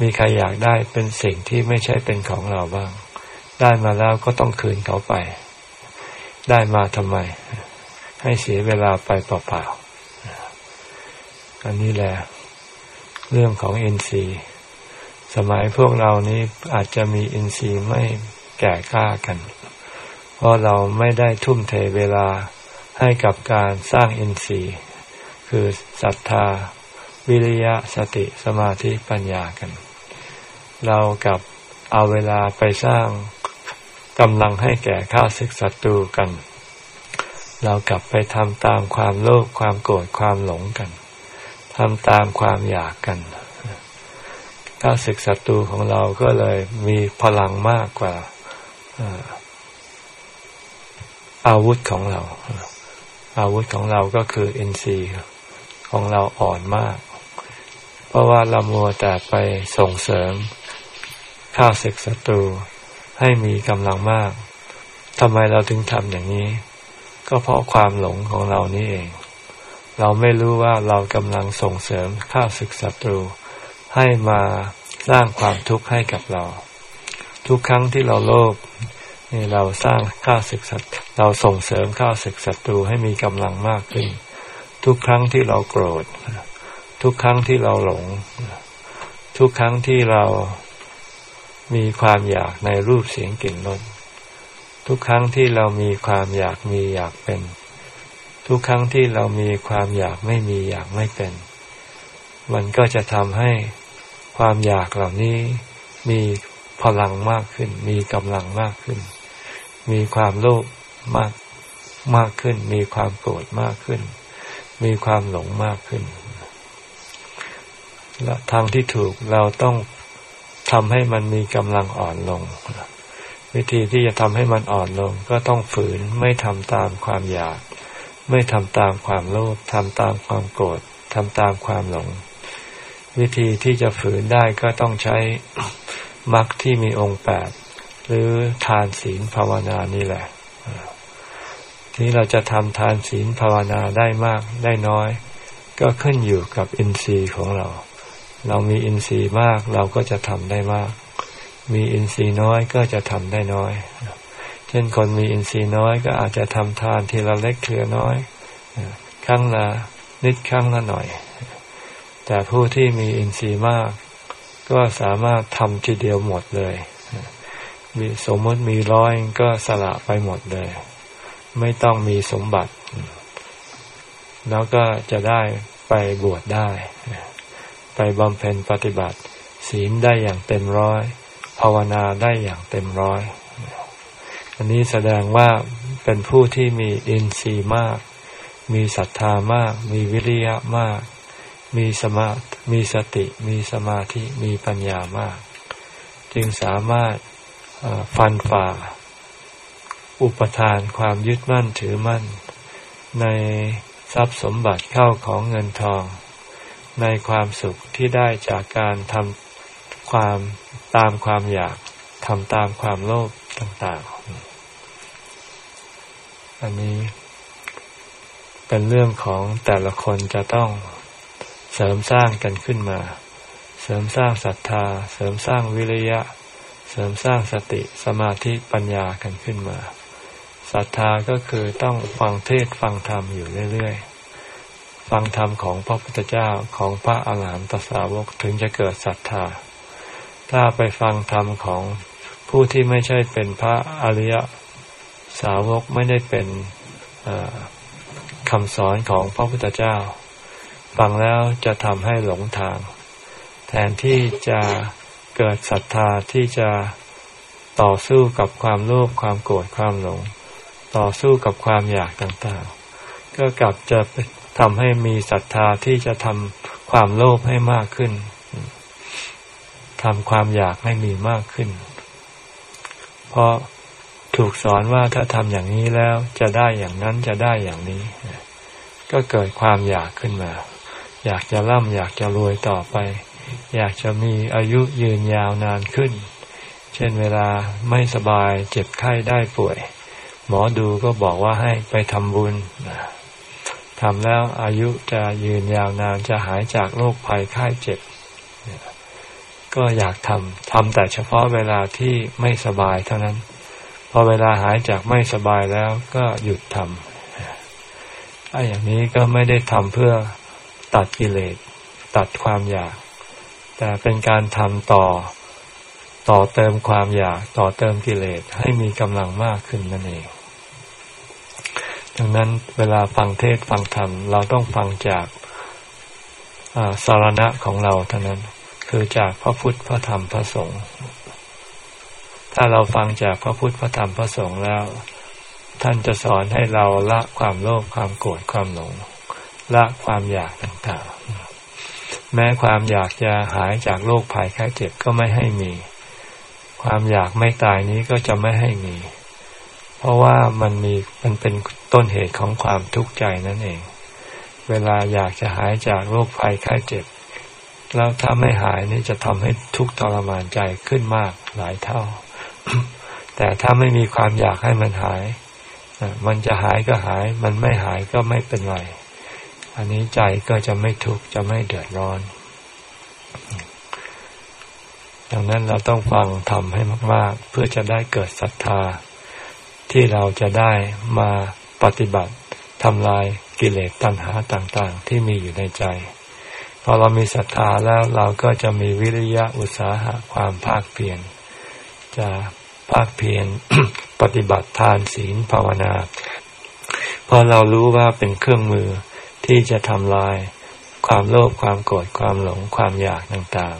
มีใครอยากได้เป็นสิ่งที่ไม่ใช่เป็นของเราบ้าง ได้มาแล้วก็ต้องคืนเขาไป ได้มาทำไม ให้เสียเวลาไปเปล่าๆอันนี้แหละเรื่องของอินทรีย์ สมัยพวกเรานี้อาจจะมีอินทรีย์ไม่แก่กล้ากัน เพราะเราไม่ได้ทุ่มเทเวลาให้กับการสร้างอินทรีย์ คือศรัทธา วิริยะสติสมาธิปัญญากัน เรากับเอาเวลาไปสร้างกำลังให้แก่ข้าศึกศัตรูกัน เรากลับไปทำตามความโลภความโกรธความหลงกันทำตามความอยากกันข้าศึกศัตรูของเราก็เลยมีพลังมากกว่าอาวุธของเรา อาวุธของเราก็คืออินทรีย์ของเราอ่อนมาก เพราะว่าเรามัวแต่ไปส่งเสริม ข้าศึกศัตรูให้มีกำลังมากทำไมเราถึงทำอย่างนี้ ก็เพราะความหลงของเรานี่เอง เราไม่รู้ว่าเรากำลังส่งเสริมข้าศึกศัตรู ให้มาสร้างความทุกข์ให้กับเรา ทุกครั้งที่เราโลภนี่เราสร้างข้าศึกศัตรูเราส่งเสริมข้าศึกศัตรูให้มีกำลังมากขึ้น ทุกครั้งที่เราโกรธ ทุกครั้งที่เราหลง ทุกครั้งที่เรา มีความอยากในรูปเสียงกลิ่นรสทุกครั้งที่เรามีความอยากมีอยากเป็น ทุกครั้งที่เรามีความอยากไม่มีอยากไม่เป็น มันก็จะทำให้ความอยากเหล่านี้มีพลังมากขึ้น มีกำลังมากขึ้น มีความโลภมากมากขึ้น มีความโกรธมากขึ้น มีความหลงมากขึ้นและทางที่ถูกเราต้อง ทำให้มันมีกำลังอ่อนลง วิธีที่จะทำให้มันอ่อนลง ก็ต้องฝืนไม่ทำตามความอยาก ไม่ทำตามความโลภทำตามความโกรธทำตามความหลง วิธีที่จะฝืนได้ก็ต้องใช้มรรคที่มีองค์แปดหรือทานศีลภาวนานี่แหละ ทีนี้เราจะทำทานศีลภาวนาได้มากได้น้อย ก็ขึ้นอยู่กับอินทรีย์ของเรา เรามีอินทรีย์มากเราก็จะทำได้มาก มีอินทรีย์น้อยก็จะทำได้น้อย เช่นคนมีอินทรีย์น้อยก็อาจจะทำทานทีละเล็กเทือน้อยครั้งละนิดครั้งละหน่อย แต่ผู้ที่มีอินทรีย์มาก ก็สามารถทำทีเดียวหมดเลยมีสมมติมีร้อยก็สละไปหมดเลย ไม่ต้องมีสมบัติ แล้วก็จะได้ไปบวชได้ ไปบำเพ็ญปฏิบัติ ศีลได้อย่างเต็มร้อย ภาวนาได้อย่างเต็มร้อย อันนี้แสดงว่าเป็นผู้ที่มีอินทรีย์มาก มีศรัทธามาก มีวิริยะมาก มีสมามีสติ มีสมาธิ มีปัญญามาก จึงสามารถฟันฝ่า อุปทานความยึดมั่นถือมั่น ในทรัพย์สมบัติเข้าของเงินทอง ในความสุขที่ได้จากการทำความตามความอยากทำตามความโลภต่างๆ อันนี้ เป็นเรื่องของแต่ละคนจะต้องเสริมสร้างกันขึ้นมา เสริมสร้างศรัทธา เสริมสร้างวิริยะ เสริมสร้างสติสมาธิปัญญากันขึ้นมาศรัทธาก็คือต้องฟังเทศฟังธรรมอยู่เรื่อยๆ ฟังธรรมของพระพุทธเจ้าของพระอาหารหันตสาวกถึงจะเกิดศรัทธา ถ้าไปฟังธรรมของผู้ที่ไม่ใช่เป็นพระอริยสาวกไม่ได้เป็นคำสอนของพระพุทธเจ้า ฟังแล้วจะทำให้หลงทาง แทนที่จะเกิดศรัทธาที่จะต่อสู้กับความโลภความโกรธความหลง ต่อสู้กับความอยากต่างๆ ก็กลับจะ ทำให้มีศรัทธาที่จะทำความโลภให้มากขึ้นทำความอยากให้มีมากขึ้น เพราะถูกสอนว่าถ้าทำอย่างนี้แล้วจะได้อย่างนั้นจะได้อย่างนี้ ก็เกิดความอยากขึ้นมา อยากจะร่ำอยากจะรวยต่อไป อยากจะมีอายุยืนยาวนานขึ้น เช่นเวลาไม่สบายเจ็บไข้ได้ป่วย หมอดูก็บอกว่าให้ไปทำบุญ ทำแล้วอายุจะยืนยาวนานจะหายจากโรคภัยไข้เจ็บ ก็อยากทำทำแต่เฉพาะเวลาที่ไม่สบายเท่านั้น พอเวลาหายจากไม่สบายแล้วก็หยุดทำไอ้อย่างนี้ก็ไม่ได้ทำเพื่อตัดกิเลสตัดความอยาก แต่เป็นการทำต่อต่อเติมความอยากต่อเติมกิเลสให้มีกำลังมากขึ้นนั่นเอง ดังนั้นเวลาฟังเทศฟังธรรม เราต้องฟังจากสารณะของเราเท่านั้น คือจากพระพุทธพระธรรมพระสงฆ์ถ้าเราฟังจากพระพุทธพระธรรมพระสงฆ์แล้ว ท่านจะสอนให้เราละความโลภความโกรธความหลง ละความอยากต่างๆ แม้ความอยากจะหายจากโรคภัยแค่เจ็บก็ไม่ให้มี ความอยากไม่ตายนี้ก็จะไม่ให้มี เพราะว่ามันมีมันเป็นต้นเหตุของความทุกข์ใจนั่นเอง เวลาอยากจะหายจากโรคภัยไข้เจ็บ แล้วถ้าไม่หายนี่จะทำให้ทุกข์ทรมานใจขึ้นมากหลายเท่า แต่ถ้าไม่มีความอยากให้มันหาย มันจะหายก็หาย มันไม่หายก็ไม่เป็นไร อันนี้ใจก็จะไม่ทุกข์จะไม่เดือดร้อนดังนั้นเราต้องฟังทำให้มาก ๆ เพื่อจะได้เกิดศรัทธา ที่เราจะได้มาปฏิบัติทำลายกิเลสตัณหาต่างๆ ที่มีอยู่ในใจ พอเรามีศรัทธาแล้วเราก็จะมีวิริยะอุตสาหะความภาคเพียรจะภาคเพียรปฏิบัติทานศีลภาวนาพราะเรารู้ว่าเป็นเครื่องมือที่จะทำลายความโลภความโกรธความหลงความอยากต่าง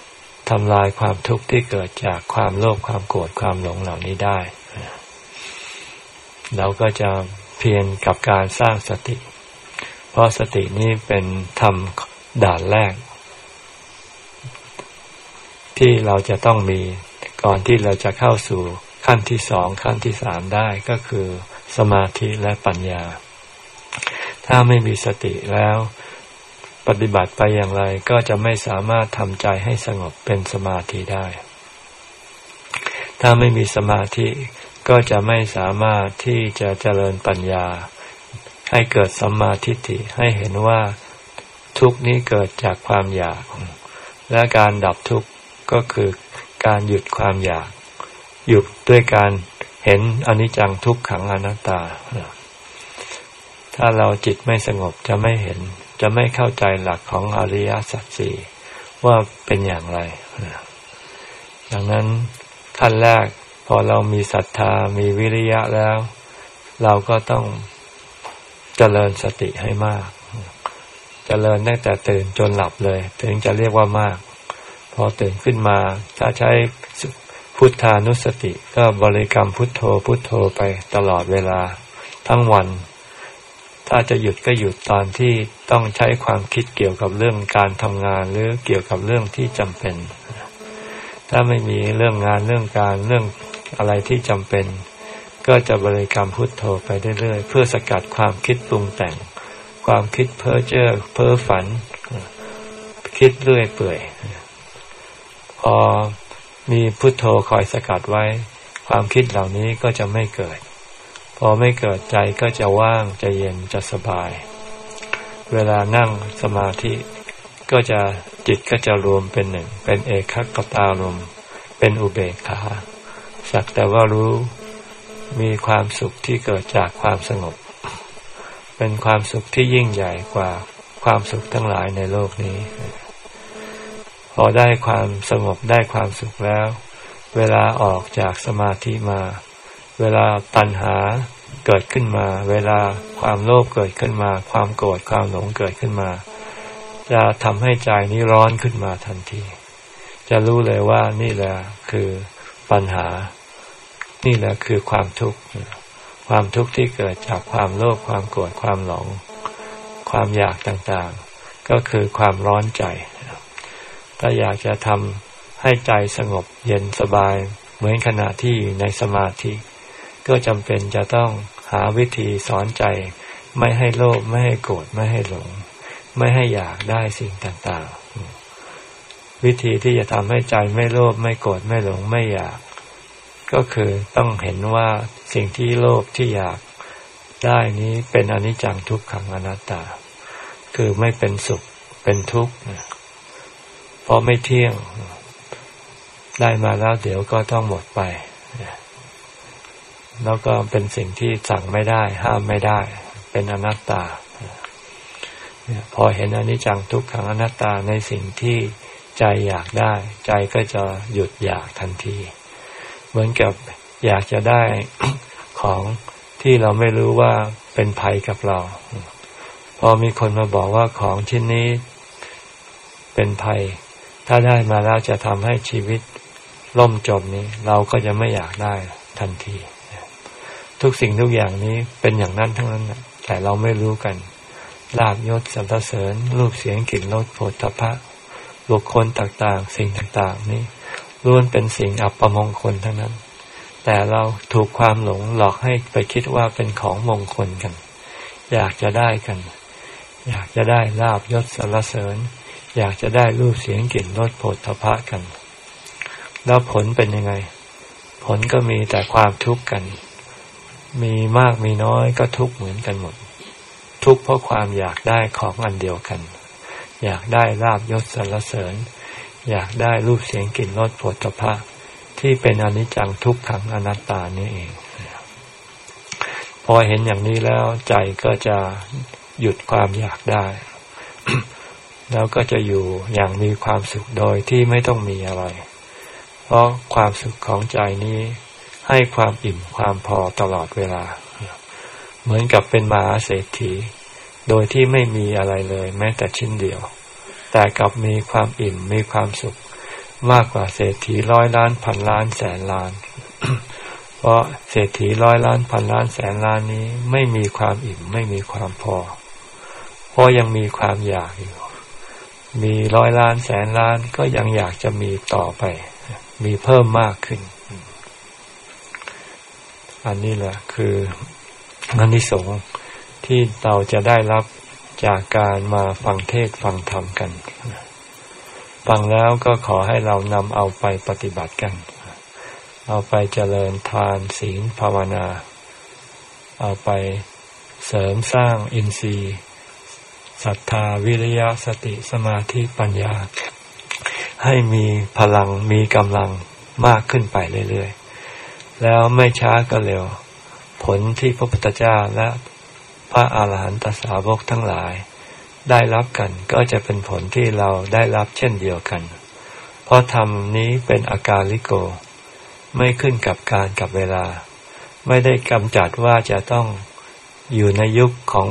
ๆทำลายความทุกข์ที่เกิดจากความโลภความโกรธความหลงเหล่านี้ได้ เราก็จะเพียรกับการสร้างสติ เพราะสตินี้เป็นธรรมด่านแรก ที่เราจะต้องมีก่อนที่เราจะเข้าสู่ขั้นที่สองขั้นที่สามได้ก็คือสมาธิและปัญญา ถ้าไม่มีสติแล้วปฏิบัติไปอย่างไรก็จะไม่สามารถทำใจให้สงบเป็นสมาธิได้ ถ้าไม่มีสมาธิ ก็จะไม่สามารถที่จะเจริญปัญญา ให้เกิดสัมมาทิฏฐิให้เห็นว่าทุกนี้เกิดจากความอยาก และการดับทุกข์ก็คือการหยุดความอยาก หยุดด้วยการเห็นอนิจจังทุกขังอนัตตา ถ้าเราจิตไม่สงบจะไม่เห็น จะไม่เข้าใจหลักของอริยสัจสี่ว่าเป็นอย่างไรดังนั้นขั้นแรก อเรามีศรัทธามีวิริยะแล้ว เราก็ต้องเจริญสติให้มากเจริญตั้งแต่ตื่นจนหลับเลย ถึงจะเรียกว่ามาก พอตื่นขึ้นมา ถ้าใช้พุทธานุสติ ก็บริกรรมพุทโธพุทโธไปตลอดเวลาทั้งวัน ถ้าจะหยุดก็หยุดตอนที่ต้องใช้ความคิดเกี่ยวกับเรื่องการทำงานหรือเกี่ยวกับเรื่องที่จำเป็น ถ้าไม่มีเรื่องงานเรื่องการเรื่อง อะไรที่จำเป็น ก็จะบริกรรมพุทโธไปเรื่อยๆ เพื่อสกัดความคิดปรุงแต่ง ความคิดเพ้อเจ้อเพ้อฝัน คิดเรื่อยเปื่อย พอมีพุทโธคอยสกัดไว้ ความคิดเหล่านี้ก็จะไม่เกิด พอไม่เกิดใจก็จะว่างจะเย็นจะสบาย เวลานั่งสมาธิก็จะจิตก็จะรวมเป็นหนึ่ง เป็นเอกขักตารมเป็นอุเบกขา สักแต่ว่ารู้มีความสุขที่เกิดจากความสงบ เป็นความสุขที่ยิ่งใหญ่กว่าความสุขทั้งหลายในโลกนี้ พอได้ความสงบได้ความสุขแล้ว เวลาออกจากสมาธิมา เวลาตัณหาเกิดขึ้นมา เวลาความโลภเกิดขึ้นมา ความโกรธความหลงเกิดขึ้นมา จะทำให้ใจนี้ร้อนขึ้นมาทันที จะรู้เลยว่านี่แหละคือปัญหา นี่แหละคือความทุกข์ ความทุกข์ที่เกิดจากความโลภความโกรธความหลง ความอยากต่างๆ ก็คือความร้อนใจ ถ้าอยากจะทำให้ใจสงบเย็นสบาย เหมือนขณะที่อยู่ในสมาธิ ก็จำเป็นจะต้องหาวิธีสอนใจไม่ให้โลภไม่ให้โกรธไม่ให้หลง ไม่ให้อยากได้สิ่งต่างๆ วิธีที่จะทำให้ใจไม่โลภไม่โกรธไม่หลงไม่อยาก ก็คือต้องเห็นว่าสิ่งที่โลภที่อยากได้นี้เป็นอนิจจังทุกขังอนัตตา คือไม่เป็นสุขเป็นทุกข์เพราะไม่เที่ยงได้มาแล้วเดี๋ยวก็ต้องหมดไป แล้วก็เป็นสิ่งที่สั่งไม่ได้ ห้ามไม่ได้ เป็นอนัตตา พอเห็นอนิจจังทุกขังอนัตตาในสิ่งที่ใจอยากได้ ใจก็จะหยุดอยากทันที เหมือนกับอยากจะได้ของที่เราไม่รู้ว่าเป็นภัยกับเรา พอมีคนมาบอกว่าของชิ้นนี้เป็นภัย ถ้าได้มาแล้วจะทำให้ชีวิตล่มจมนี้ เราก็จะไม่อยากได้ทันที ทุกสิ่งทุกอย่างนี้เป็นอย่างนั้นทั้งนั้นแต่เราไม่รู้กันลาบยศสรรเสริญรูปเสียงกลิ่นรสโผฏฐพะบุคคลต่างๆ สิ่งต่างๆ นี้ ล้วนเป็นสิ่งอัปมงคลทั้งนั้น แต่เราถูกความหลงหลอกให้ไปคิดว่าเป็นของมงคลกัน อยากจะได้กัน อยากจะได้ลาบยศสรรเสริญ อยากจะได้รูปเสียงกลิ่นรสโผฏฐพะกัน แล้วผลเป็นยังไง ผลก็มีแต่ความทุกข์กัน มีมากมีน้อยก็ทุกข์เหมือนกันหมด ทุกข์เพราะความอยากได้ของอันเดียวกัน อยากได้ลาบยศสรรเสริญ อยากได้รูปเสียงกลิ่นรสผลตภะที่เป็นอนิจจังทุกขังอนัตตานี่เอง พอเห็นอย่างนี้แล้วใจก็จะหยุดความอยากได้ แล้วก็จะอยู่อย่างมีความสุขโดยที่ไม่ต้องมีอะไร เพราะความสุขของใจนี้ให้ความอิ่มความพอตลอดเวลา เหมือนกับเป็นมหาเศรษฐี โดยที่ไม่มีอะไรเลย แม้แต่ชิ้นเดียว แต่กลับมีความอิ่มมีความสุข มากกว่าเศรษฐีร้อยล้านพันล้านแสนล้าน เพราะเศรษฐีร้อยล้านพันล้านแสนล้านนี้ไม่มีความอิ่มไม่มีความพอ เพราะยังมีความอยากอยู่ มีร้อยล้านแสนล้านก็ยังอยากจะมีต่อไป มีเพิ่มมากขึ้น อันนี้แหละคืออันนี้สงที่เราจะได้รับ จากการมาฟังเทศฟังธรรมกัน ฟังแล้วก็ขอให้เรานำเอาไปปฏิบัติกัน เอาไปเจริญทานศีลภาวนา เอาไปเสริมสร้างอินทรีย์ศรัทธาวิริยะสติสมาธิปัญญา ให้มีพลังมีกำลังมากขึ้นไปเรื่อยๆ แล้วไม่ช้าก็เร็ว ผลที่พระพุทธเจ้าและ พระอาหารหันตสาวกทั้งหลาย ได้รับกันก็จะเป็นผลที่เราได้รับเช่นเดียวกัน เพราะธรรมนี้เป็นอาการลิโก ไม่ขึ้นกับการกับเวลา ไม่ได้กำจัดว่าจะต้องอยู่ในยุคของ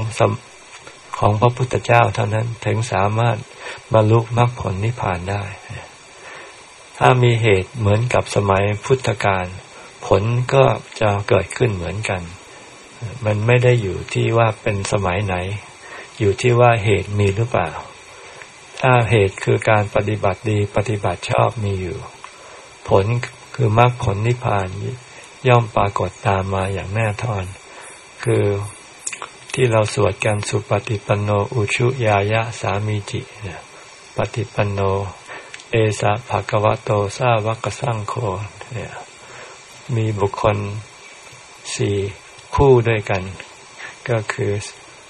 ของพระพุทธเจ้าเท่านั้นถึงสามารถบรรลุมรรคผลนิพพานได้ ถ้ามีเหตุเหมือนกับสมัยพุทธกาลผลก็จะเกิดขึ้นเหมือนกัน มันไม่ได้อยู่ที่ว่าเป็นสมัยไหน อยู่ที่ว่าเหตุมีหรือเปล่า ถ้าเหตุคือการปฏิบัติดีปฏิบัติชอบมีอยู่ ผลคือมรรคผลนิพพานย่อมปรากฏตามมาอย่างแน่ทอน คือที่เราสวดกันสุปฏิปันโนอุชุยายะสามีจิปฏิปันโน เอสะภะกวะโตสาวกสังโฆเนี่ยมีบุคคลสี่ คู่ด้วยกัน ก็คือ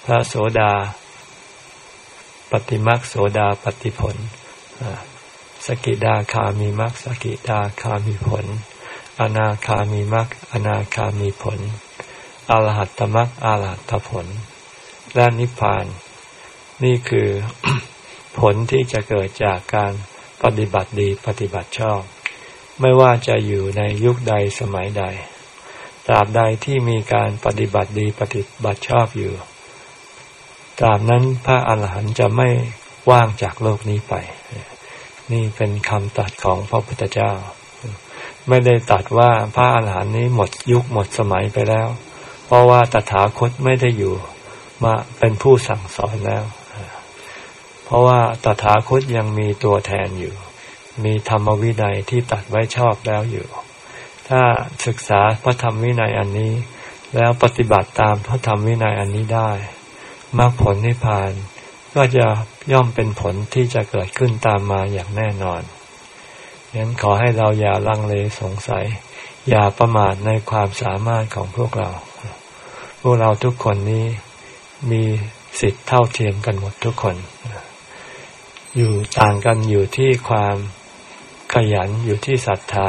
พระโสดา ปฏิมักโสดาปฏิผล สกิดาคามีมักสกิดาคามีผล อนาคามีมักอนาคามีผลอรหัตตมักอรหัตตผล และนิพพาน นี่คือผลที่จะเกิดจากการปฏิบัติดีปฏิบัติชอบ ไม่ว่าจะอยู่ในยุคใดสมัยใด ตราบใดที่มีการปฏิบัติดีปฏิบัติชอบอยู่ ตราบนั้นพระอาหารหันต์จะไม่ว่างจากโลกนี้ไป นี่เป็นคำตัดของพระพุทธเจ้า ไม่ได้ตัดว่าพระอาหารหันต์นี้หมดยุคหมดสมัยไปแล้ว เพราะว่าตถาคตไม่ได้อยู่มาเป็นผู้สั่งสอนแล้ว เพราะว่าตถาคตยังมีตัวแทนอยู่ มีธรรมวินัยที่ตัดไว้ชอบแล้วอยู่ ถ้าศึกษาพระธรรมวินัยอันนี้ แล้วปฏิบัติตามพระธรรมวินัยอันนี้ได้มรรคผลนิพพาน ก็จะย่อมเป็นผลที่จะเกิดขึ้นตามมาอย่างแน่นอนฉะนั้นขอให้เราอย่าลังเลสงสัย อย่าประมาทในความสามารถของพวกเรา พวกเราทุกคนนี้มีสิทธิ์เท่าเทียมกันหมดทุกคน อยู่ต่างกันอยู่ที่ความขยันอยู่ที่ศรัทธา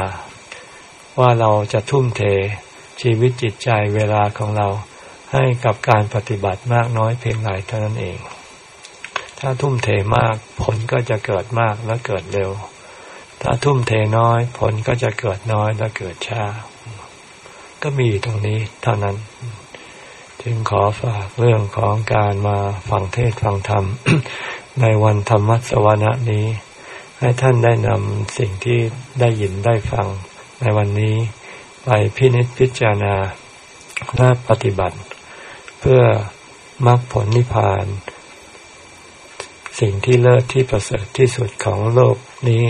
ว่าเราจะทุ่มเทชีวิตจิตใจเวลาของเราให้กับการปฏิบัติมากน้อยเพียงไรเท่านั้นเอง ถ้าทุ่มเทมากผลก็จะเกิดมากและเกิดเร็ว ถ้าทุ่มเทน้อย ผลก็จะเกิดน้อยและเกิดช้า ก็มีตรงนี้เท่านั้น จึงขอฝากเรื่องของการมาฟังเทศฟังธรรม ในวันธรรมสวนะนี้ ให้ท่านได้นำสิ่งที่ได้ยินได้ฟัง ในวันนี้ไปพินิจพิจารณาและปฏิบัติ เพื่อมรรคผลนิพพาน สิ่งที่เลิศที่ประเสริฐที่สุดของโลกนี้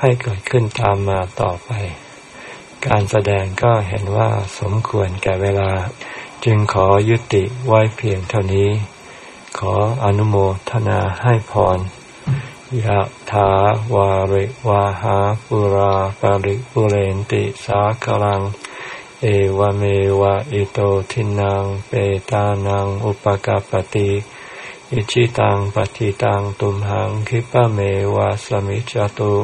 ให้เกิดขึ้นตามมาต่อไป การแสดงก็เห็นว่าสมควรแก่เวลา จึงขอยุติไว้เพียงเท่านี้ ขออนุโมทนาให้พร ยะถาวาริวาหาปุราปาริปุเรนติสาคลัง เอวเมวะอิโตทินังเปตานังอุปกาปติอิชิตังปฏิตังตุมหังคิปะเมวะสมิจจตุ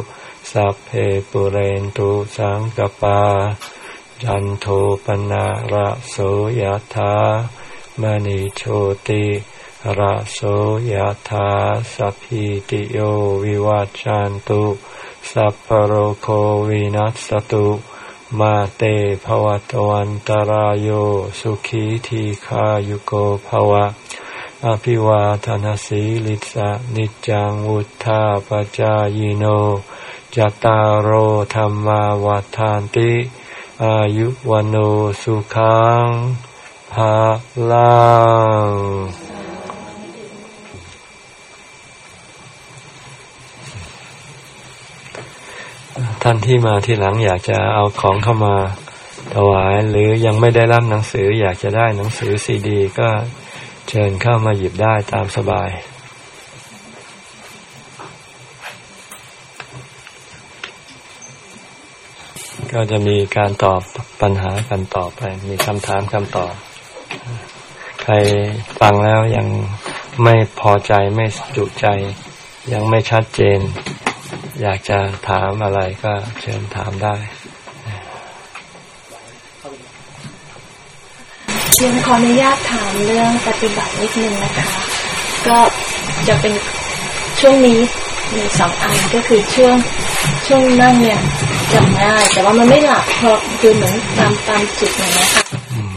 สัพเพปุเรนตุสังกปาจันโทปนะระโสยะถามณิโชติ ระโสยธาสัพพิติโยวิวัจจันตุสัพพโรโควินัสตุมาเตภวตวันตารโยสุขีทีขายุโกภวะ อภิวาทานสีลิสะนิจังวุธาปจายโนจตารโหธรรมาวาทานติ อายุวันโอสุขังภาลัง ท่านที่มาที่หลังอยากจะเอาของเข้ามาถวายหรือยังไม่ได้รับหนังสืออยากจะได้หนังสือซีดี ก็เชิญเข้ามาหยิบได้ตามสบาย ก็จะมีการตอบปัญหากันต่อไป มีคำถามคำตอบ ใครฟังแล้วยังไม่พอใจไม่จุใจ ยังไม่ชัดเจน อยากจะถามอะไรก็เชิญถามได้เชิญขออนุญาตถามเรื่องปฏิบัตินิดนึงนะคะ ก็จะเป็นช่วงนี้มีสองอันก็คือช่วงช่วงนั่งเนี่ยจำได้ แต่ว่ามันไม่หลับเพราะคือเหมือนตามตามจิตอย่างนี้ค่ะ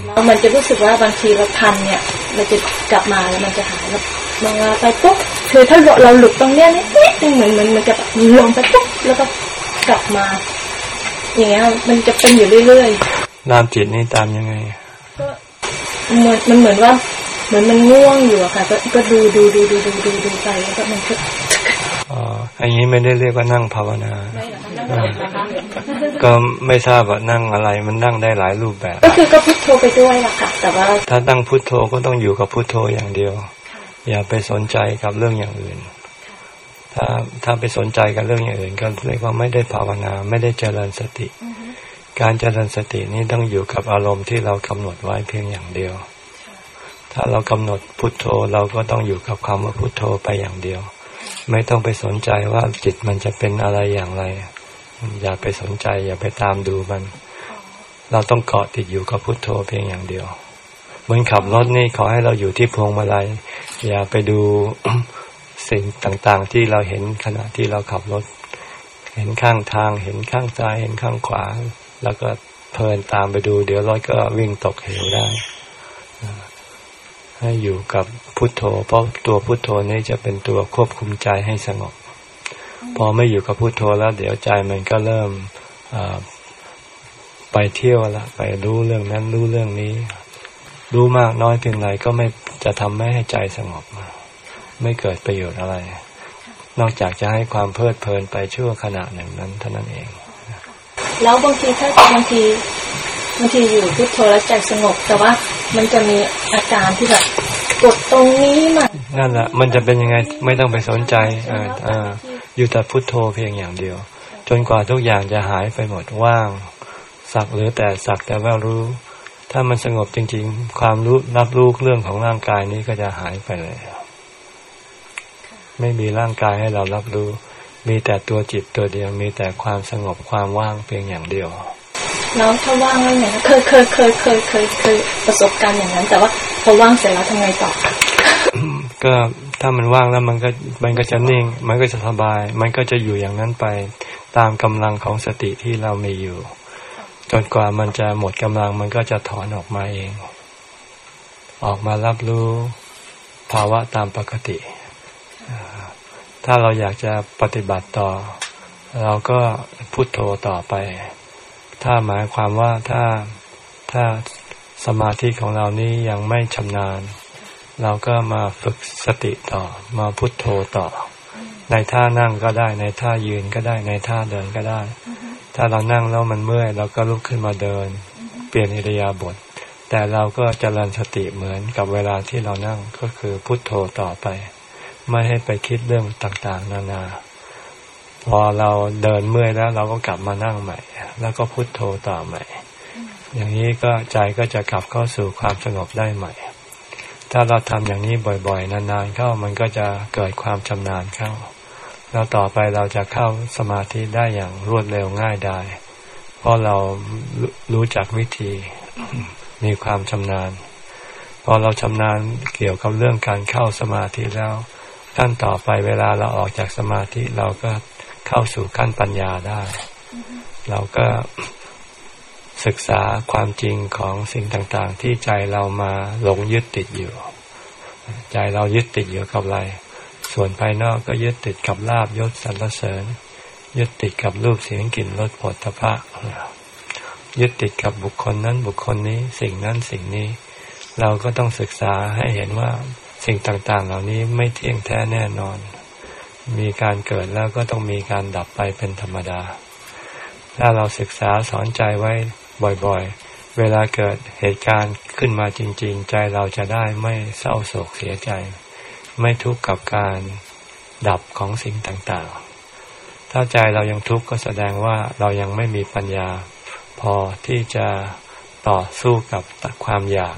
แล้วมันจะรู้สึกว่าบางทีเราทันเนี่ยเราจะกลับมาแล้วมันจะหายแล้ว มองไปปุ๊บคือถ้าเราหลุดตรงเนี้ยนิดนึงเหมือนเหมือนมันจะลงไปปุ๊บแล้วก็กลับมา อย่างเงี้ยมันจะเป็นอยู่เรื่อยๆนามจิตนี่ตามยังไง ก็เหมือนมันเหมือนว่า เหมือนมันง่วงอยู่อะค่ะ ก็ก็ดูดูดูดูดูดูดูไปแล้วก็มันก็อ๋ออันนี้ไม่ได้เรียกว่านั่งภาวนา ก็ไม่ทราบว่านั่งอะไร มันนั่งได้หลายรูปแบบ ก็คือก็พุทโธไปด้วยละค่ะ แต่ว่า ถ้าตั้งพุทโธก็ต้องอยู่กับพุทโธอย่างเดียว อย่าไปสนใจกับเรื่องอย่างอื่น ถ้าถ้าไปสนใจกับเรื่องอย่างอื่น ก็เรียกว่าไม่ได้ภาวนา ไม่ได้เจริญสติ การเจริญสตินี้ต้องอยู่กับอารมณ์ที่เรากำหนดไว้เพียงอย่างเดียว ถ้าเรากำหนดพุทโธเราก็ต้องอยู่กับคำว่าพุทโธไปอย่างเดียว ไม่ต้องไปสนใจว่าจิตมันจะเป็นอะไรอย่างไร อย่าไปสนใจ อย่าไปตามดูมัน เราต้องเกาะติดอยู่กับพุทโธเพียงอย่างเดียว เหมือนขับรถนี่ขอให้เราอยู่ที่พวงมาลัย อย่าไปดูสิ่งต่างๆ ที่เราเห็นขณะที่เราขับรถ เห็นข้างทาง เห็นข้างซ้าย เห็นข้างขวา แล้วก็เพลินตามไปดู เดี๋ยวรถก็วิ่งตกเหวได้ ให้อยู่กับพุทโธ เพราะตัวพุทโธนี่จะเป็นตัวควบคุมใจให้สงบ พอไม่อยู่กับพุทโธแล้ว เดี๋ยวใจมันก็เริ่มไปเที่ยวละไปรู้เรื่องนั้นรู้เรื่องนี้ รู้มากน้อยเพียงไรก็ไม่จะทำไม่ให้ใจสงบ ไม่เกิดประโยชน์อะไร นอกจากจะให้ความเพลิดเพลินไปชั่วขณะหนึ่งนั้นเท่านั้นเอง แล้วบางทีถ้าบางทีบางทีอยู่พุทโธแล้วใจสงบ แต่ว่ามันจะมีอาการที่แบบกดตรงนี้มันนั่นแหละมันจะเป็นยังไงไม่ต้องไปสนใจอ่าอ่าอยู่แต่พุทโธเพียงอย่างเดียว จนกว่าทุกอย่างจะหายไปหมดว่าง สักหรือแต่สักแต่ว่ารู้ ถ้ามันสงบจริง ๆ ความรู้รับรู้เรื่องของร่างกายนี้ก็จะหายไปเลย ไม่มีร่างกายให้เรารับรู้ มีแต่ตัวจิตตัวเดียว มีแต่ความสงบความว่างเพียงอย่างเดียวแล้วถ้าว่างแล้วเนี่ยเคยเคยเคยเคยเคยเคยประสบการณ์อย่างนั้น แต่ว่าพอว่างเสร็จแล้วทำไงต่อก็ถ้ามันว่างแล้วมันก็มันก็จะนิ่ง มันก็จะสบาย มันก็จะอยู่อย่างนั้นไปตามกำลังของสติที่เรามีอยู่ จนกว่ามันจะหมดกำลังมันก็จะถอนออกมาเอง ออกมารับรู้ภาวะตามปกติ ถ้าเราอยากจะปฏิบัติต่อ เราก็พุโทโธต่อไป ถ้าหมายความว่าถ้าถ้าสมาธิของเรานี้ยังไม่ชำนาญ เราก็มาฝึกสติต่อ มาพุทโธต่อ ในท่านั่งก็ได้ในท่ายืนก็ได้ในท่าเดินก็ได้ ถ้าเรานั่งแล้วมันเมื่อยเราก็ลุกขึ้นมาเดิน เปลี่ยนอิริยาบถแต่เราก็จเจริญสติเหมือนกับเวลาที่เรานั่งก็คือพุทโธต่อไป ไม่ให้ไปคิดเรื่องต่างๆ นานา พอเราเดินเมื่อยแล้ว เราก็กลับมานั่งใหม่ แล้วก็พุทโธต่อใหม่ อย่างนี้ก็ใจก็จะกลับเข้าสู่ความสงบได้ใหม่ ถ้าเราทำอย่างนี้บ่อยๆ นานๆเข้ามันก็จะเกิดความชำนาญเข้า แล้วต่อไปเราจะเข้าสมาธิได้อย่างรวดเร็วง่ายได้ เพราะเรารู้จักวิธีมีความชำนาญ พอเราชำนาญเกี่ยวกับเรื่องการเข้าสมาธิแล้วขั้นต่อไปเวลาเราออกจากสมาธิเราก็เข้าสู่ขั้นปัญญาได้ เราก็ศึกษาความจริงของสิ่งต่าง ๆ ที่ใจเรามาหลงยึดติดอยู่ ใจเรายึดติดอยู่กับอะไร ส่วนภายนอกก็ยึดติดกับลาบยศสรรเสริญ ยึดติดกับรูปเสียงกลิ่นรสผลพระยึดติดกับบุคคลนั้นบุคคลนี้สิ่งนั้นสิ่งนี้ เราก็ต้องศึกษาให้เห็นว่าสิ่งต่างๆ เหล่านี้ไม่เที่ยงแท้แน่นอน มีการเกิดแล้วก็ต้องมีการดับไปเป็นธรรมดา ถ้าเราศึกษาสอนใจไว้บ่อยๆ เวลาเกิดเหตุการณ์ขึ้นมาจริง ๆ ใจเราจะได้ไม่เศร้าโศกเสียใจ ไม่ทุกข์กับการดับของสิ่งต่างๆ ถ้าใจเรายังทุกข์ก็แสดงว่าเรายังไม่มีปัญญา พอที่จะต่อสู้กับความอยาก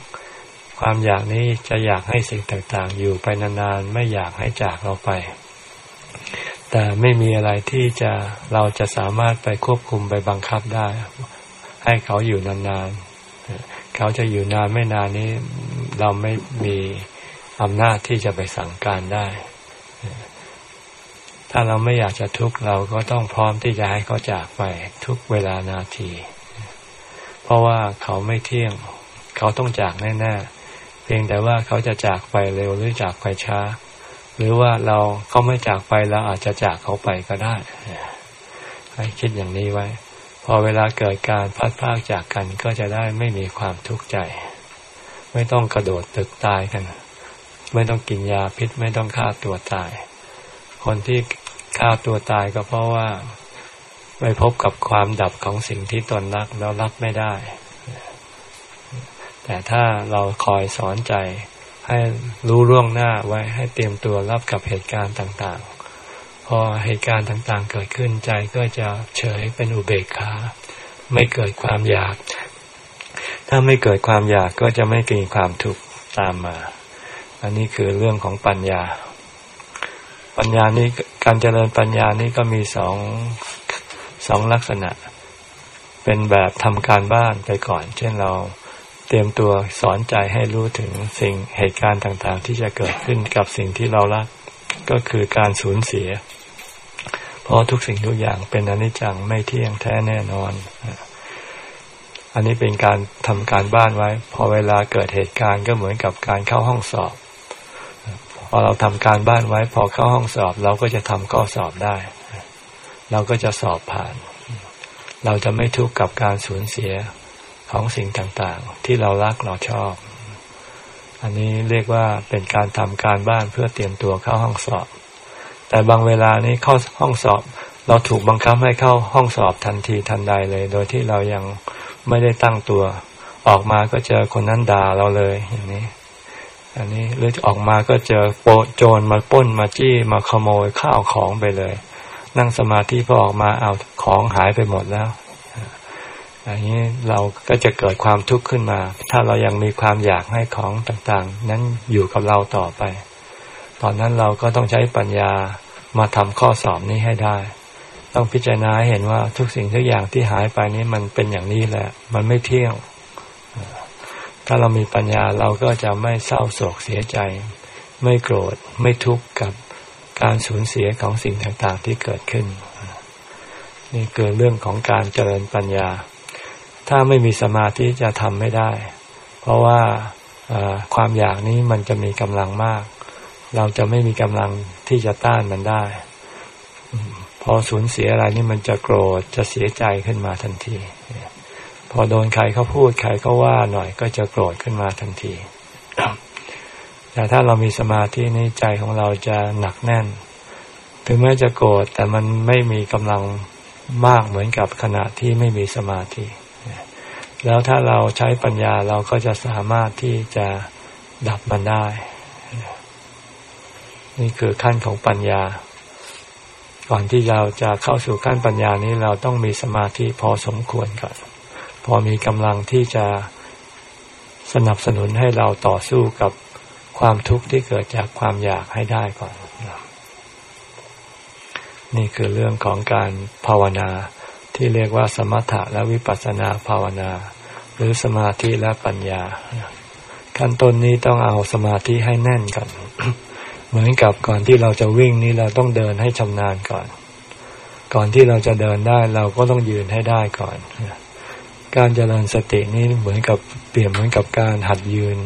ความอยากนี้จะอยากให้สิ่งต่างๆ อยู่ไปนานๆ ไม่อยากให้จากเราไป แต่ไม่มีอะไรที่จะเราจะสามารถไปควบคุมไปบังคับได้ ให้เขาอยู่นานๆ เขาจะอยู่นานไม่นานนี้เราไม่มี อำนาจที่จะไปสั่งการได้ ถ้าเราไม่อยากจะทุกข์เราก็ต้องพร้อมที่จะให้เขาจากไปทุกเวลานาที เพราะว่าเขาไม่เที่ยง เขาต้องจากแน่ๆ เพียงแต่ว่าเขาจะจากไปเร็วหรือจากไปช้า หรือว่าเราเขาไม่จากไปเราอาจจะจากเขาไปก็ได้ ให้คิดอย่างนี้ไว้ พอเวลาเกิดการพัดพากจากกันก็จะได้ไม่มีความทุกข์ใจ ไม่ต้องกระโดดตึกตายกัน ไม่ต้องกินยาพิษไม่ต้องฆ่าตัวตาย คนที่ฆ่าตัวตายก็เพราะว่าไม่พบกับความดับของสิ่งที่ตนรักแล้วรับไม่ได้ แต่ถ้าเราคอยสอนใจให้รู้ร่วงหน้าไว้ให้เตรียมตัวรับกับเหตุการณ์ต่างๆ พอเหตุการณ์ต่างๆ เกิดขึ้นใจก็จะเฉยเป็นอุเบกขาไม่เกิดความอยาก ถ้าไม่เกิดความอยากก็จะไม่กินความทุกข์ตามมา อันนี้คือเรื่องของปัญญา ปัญญานี้การเจริญปัญญานี้ก็มีสองสองลักษณะ เป็นแบบทำการบ้านไปก่อน เช่นเราเตรียมตัวสอนใจให้รู้ถึงสิ่งเหตุการณ์ต่างๆ ที่จะเกิดขึ้นกับสิ่งที่เรารักก็คือการสูญเสีย เพราะทุกสิ่งทุกอย่างเป็นอนิจจังไม่เที่ยงแท้แน่นอน อันนี้เป็นการทำการบ้านไว้ พอเวลาเกิดเหตุการณ์ก็เหมือนกับการเข้าห้องสอบ พอเราทำการบ้านไว้ พอเข้าห้องสอบ เราก็จะทำข้อสอบได้ เราก็จะสอบผ่าน เราจะไม่ทุกข์กับการสูญเสียของสิ่งต่างๆ ที่เรารักเราชอบ อันนี้เรียกว่าเป็นการทำการบ้านเพื่อเตรียมตัวเข้าห้องสอบ แต่บางเวลานี้เข้าห้องสอบ เราถูกบังคับให้เข้าห้องสอบทันทีทันใดเลย โดยที่เรายังไม่ได้ตั้งตัว ออกมาก็เจอคนนั้นด่าเราเลยอย่างนี้ อันนี้หรือออกมาก็เจอโปโจรมาป้นมาจี้มาขโมยข้าวของไปเลย นั่งสมาธิพอออกมาเอาของหายไปหมดแล้วออย่างนี้เราก็จะเกิดความทุกข์ขึ้นมา ถ้าเรายังมีความอยากให้ของต่างๆ นั้นอยู่กับเราต่อไป ตอนนั้นเราก็ต้องใช้ปัญญามาทำข้อสอบนี้ให้ได้ ต้องพิจารณาเห็นว่าทุกสิ่งทุกอย่างที่หายไปนี้มันเป็นอย่างนี้แหละ มันไม่เที่ยง ถ้าเรามีปัญญาเราก็จะไม่เศร้าโศกเสียใจ ไม่โกรธไม่ทุกข์กับการสูญเสียของสิ่งต่างๆที่เกิดขึ้น นี่คือเรื่องของการเจริญปัญญา ถ้าไม่มีสมาธิจะทำไม่ได้ เพราะว่าความอยากนี้มันจะมีกำลังมาก เราจะไม่มีกำลังที่จะต้านมันได้ พอสูญเสียอะไรนี่มันจะโกรธจะเสียใจขึ้นมาทันที พอโดนใครเขาพูดใครเขาว่าหน่อยก็จะโกรธขึ้นมาทันทีแต่ถ้าเรามีสมาธิในใจของเราจะหนักแน่น ถึงแม้จะโกรธแต่มันไม่มีกำลังมากเหมือนกับขณะที่ไม่มีสมาธิ แล้วถ้าเราใช้ปัญญาเราก็จะสามารถที่จะดับมันได้ นี่คือขั้นของปัญญา ก่อนที่เราจะเข้าสู่ขั้นปัญญานี้เราต้องมีสมาธิพอสมควรก่อน พอมีกำลังที่จะสนับสนุนให้เราต่อสู้กับความทุกข์ที่เกิดจากความอยากให้ได้ก่อน นี่คือเรื่องของการภาวนาที่เรียกว่าสมถะและวิปัสสนาภาวนา หรือสมาธิและปัญญา ขั้นต้นนี้ต้องเอาสมาธิให้แน่นก่อนเหมือนกับก่อนที่เราจะวิ่งนี้เราต้องเดินให้ชำนาญก่อน ก่อนที่เราจะเดินได้เราก็ต้องยืนให้ได้ก่อน การเจริญสตินี้เหมือนกับเปรียบเหมือนกับการหัดยืน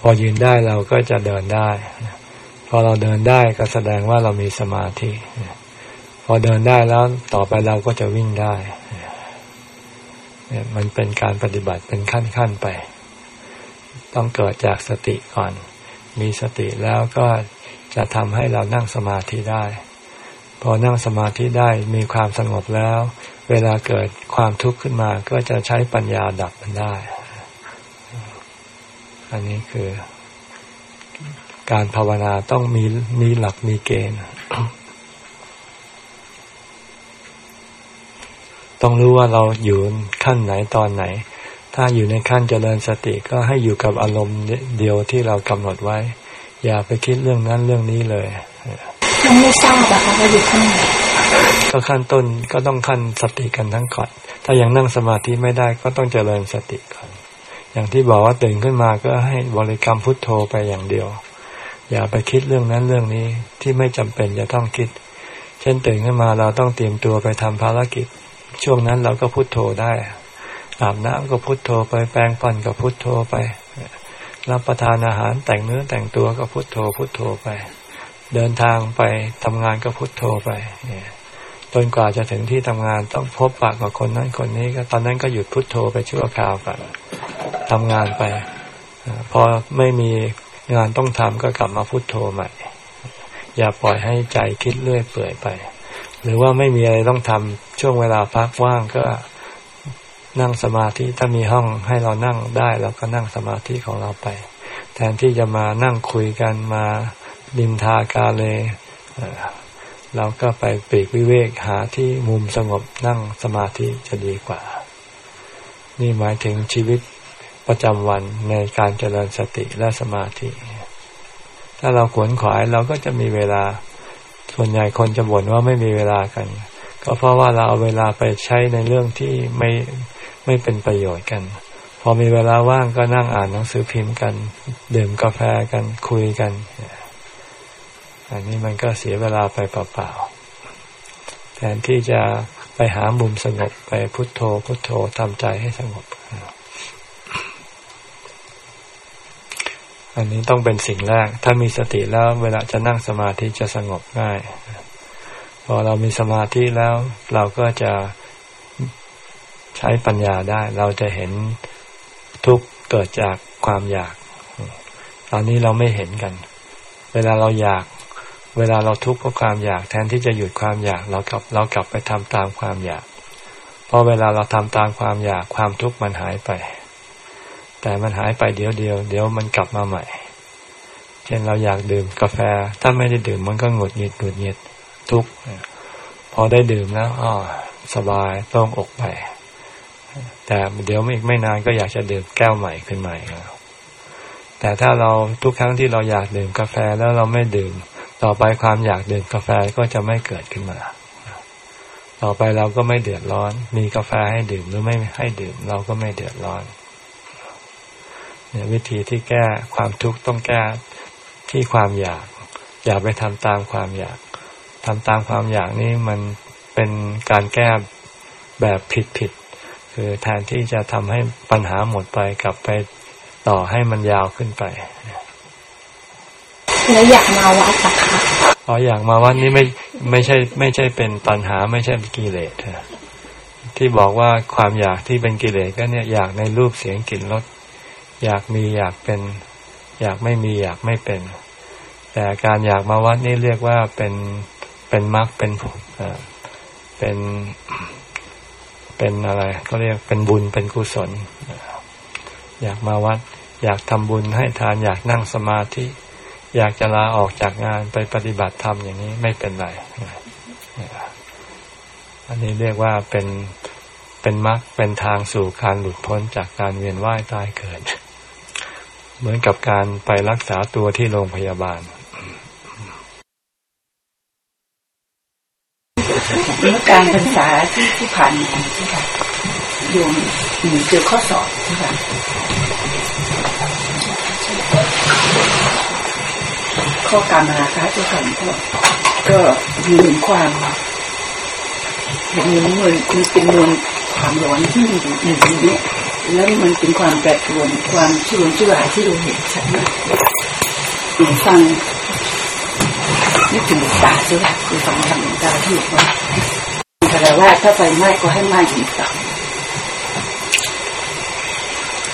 พอยืนได้เราก็จะเดินได้ พอเราเดินได้ก็แสดงว่าเรามีสมาธิ พอเดินได้แล้วต่อไปเราก็จะวิ่งได้เนี่ยมันเป็นการปฏิบัติเป็นขั้นๆไป ต้องเกิดจากสติก่อน มีสติแล้วก็จะทำให้เรานั่งสมาธิได้ พอนั่งสมาธิได้มีความสงบแล้ว เวลาเกิดความทุกข์ขึ้นมาก็จะใช้ปัญญาดับมันได้ อันนี้คือการภาวนาต้องมีมีหลักมีเกณฑ์ ต้องรู้ว่าเราอยู่ขั้นไหนตอนไหน ถ้าอยู่ในขั้นเจริญสติก็ให้อยู่กับอารมณ์เดียวที่เรากำหนดไว้ อย่าไปคิดเรื่องนั้นเรื่องนี้เลย มันไม่ทราบอะค่ะว่าอยู่ขั้นไหนก็ขั้นต้นก็ต้องขั้นสติกันทั้งก่อน ถ้ายังนั่งสมาธิไม่ได้ก็ต้องเจริญสติก่อน อย่างที่บอกว่าตื่นขึ้นมาก็ให้บริกรรมพุทโธไปอย่างเดียว อย่าไปคิดเรื่องนั้นเรื่องนี้ที่ไม่จำเป็นจะต้องคิด เช่นตื่นขึ้นมาเราต้องเตรียมตัวไปทำภารกิจ ช่วงนั้นเราก็พุทโธได้ อาบน้ำก็พุทโธไปแปรงฟันก็พุทโธไป รับประทานอาหารแต่งเนื้อแต่งตัวก็พุทโธพุทโธไป เดินทางไปทำงานก็พุทโธไปเนี่ยจนกว่าจะถึงที่ทำงานต้องพบปะกับคนนั้นคนนี้ก็ตอนนั้นก็หยุดพุดโทโธไปชั่วคราวก่อนทำงานไปพอไม่มีงานต้องทำก็กลับมาพุโทโธใหม่ อย่าปล่อยให้ใจคิดเรื่อยเปื่อยไป หรือว่าไม่มีอะไรต้องทำช่วงเวลาพักว่างก็นั่งสมาธิถ้ามีห้องให้เรานั่งได้เราก็นั่งสมาธิของเราไป แทนที่จะมานั่งคุยกันมา ดินทากาเลยเราก็ไปปีกวิเวกหาที่มุมสงบนั่งสมาธิจะดีกว่า นี่หมายถึงชีวิตประจำวันในการเจริญสติและสมาธิ ถ้าเราขวนขวายเราก็จะมีเวลา ส่วนใหญ่คนจะบ่นว่าไม่มีเวลากัน ก็เพราะว่าเราเอาเวลาไปใช้ในเรื่องที่ไม่ไม่เป็นประโยชน์กัน พอมีเวลาว่างก็นั่งอ่านหนังสือพิมพ์กัน ดื่มกาแฟกันคุยกัน อันนี้มันก็เสียเวลาไปเปล่าๆแทนที่จะไปหามุมสงบไปพุทโธ พุทโธทำใจให้สงบ อันนี้ต้องเป็นสิ่งแรก ถ้ามีสติแล้วเวลาจะนั่งสมาธิจะสงบง่าย พอเรามีสมาธิแล้วเราก็จะใช้ปัญญาได้ เราจะเห็นทุกเกิดจากความอยาก ตอนนี้เราไม่เห็นกัน เวลาเราอยาก เวลาเราทุกข์เพราะความอยาก แทนที่จะหยุดความอยาก เรากลับเรากลับไปทำตามความอยากพอเวลาเราทำตามความอยากความทุกข์มันหายไป แต่มันหายไปเดี๋ยวเดียวเดี๋ยวมันกลับมาใหม่ เช่นเราอยากดื่มกาแฟ ถ้าไม่ได้ดื่มมันก็หงุดหงิดหงุดหงิดทุกข์พอได้ดื่มแล้วอ๋อสบายต้องอกไป แต่เดี๋ยวอีกไม่นานก็อยากจะดื่มแก้วใหม่ขึ้นใหม่แล้วแต่ถ้าเราทุกครั้งที่เราอยากดื่มกาแฟแล้วเราไม่ดื่ม ต่อไปความอยากดื่มกาแฟก็จะไม่เกิดขึ้นมา ต่อไปเราก็ไม่เดือดร้อน มีกาแฟให้ดื่มหรือไม่ให้ดื่ม เราก็ไม่เดือดร้อนเนี่ยวิธีที่แก้ความทุกข์ต้องแก้ที่ความอยาก อย่าไปทำตามความอยากทำตามความอยากนี้มันเป็นการแก้แบบผิดผิดคือแทนที่จะทำให้ปัญหาหมดไปกลับไปต่อให้มันยาวขึ้นไป แล้วอยากมาวัดนะคะอ๋ออยากมาวัดนี้ไม่ไม่ใช่ ไม่ใช่เป็นปัญหาไม่ใช่กิเลสที่บอกว่าความอยากที่เป็นกิเลสก็เนี่ยอยากในรูปเสียงกลิ่นรสอยากมีอยากเป็น อยากไม่มีอยากไม่เป็น แต่การอยากมาวัดนี่เรียกว่าเป็นเป็นมรรคเป็นเป็นเป็นอะไรก็เรียกเป็นบุญเป็นกุศล อยากมาวัด อยากทำบุญให้ทานอยากนั่งสมาธิ อยากจะลาออกจากงานไปปฏิบัติธรรมอย่างนี้ไม่เป็นไร อันนี้เรียกว่าเป็นเป็นมรรคเป็นทางสู่การหลุดพ้นจากการเวียนว่ายตายเกิด เหมือนกับการไปรักษาตัวที่โรงพยาบาลเมื่อการพรรษาที่ที่ผ่านมาใช่ไหมโยมหนูเจอข้อสอบใช่ไข้อการมาคะเจ้าค่ะก็ก็มีเห็นความเห็นมันมันเป็นมวลความร้อนที่มีอยู่ในนี้แล้วมันเป็นความแปรปรวนความชั่วชั่วร้ายที่เราเห็นชัดมากฟังนึกถึงตาใช่ไหมคือฟังทำตาที่บอกว่าแต่ว่าถ้าไฟไหม้ก็ให้ไหม้ถึงตับ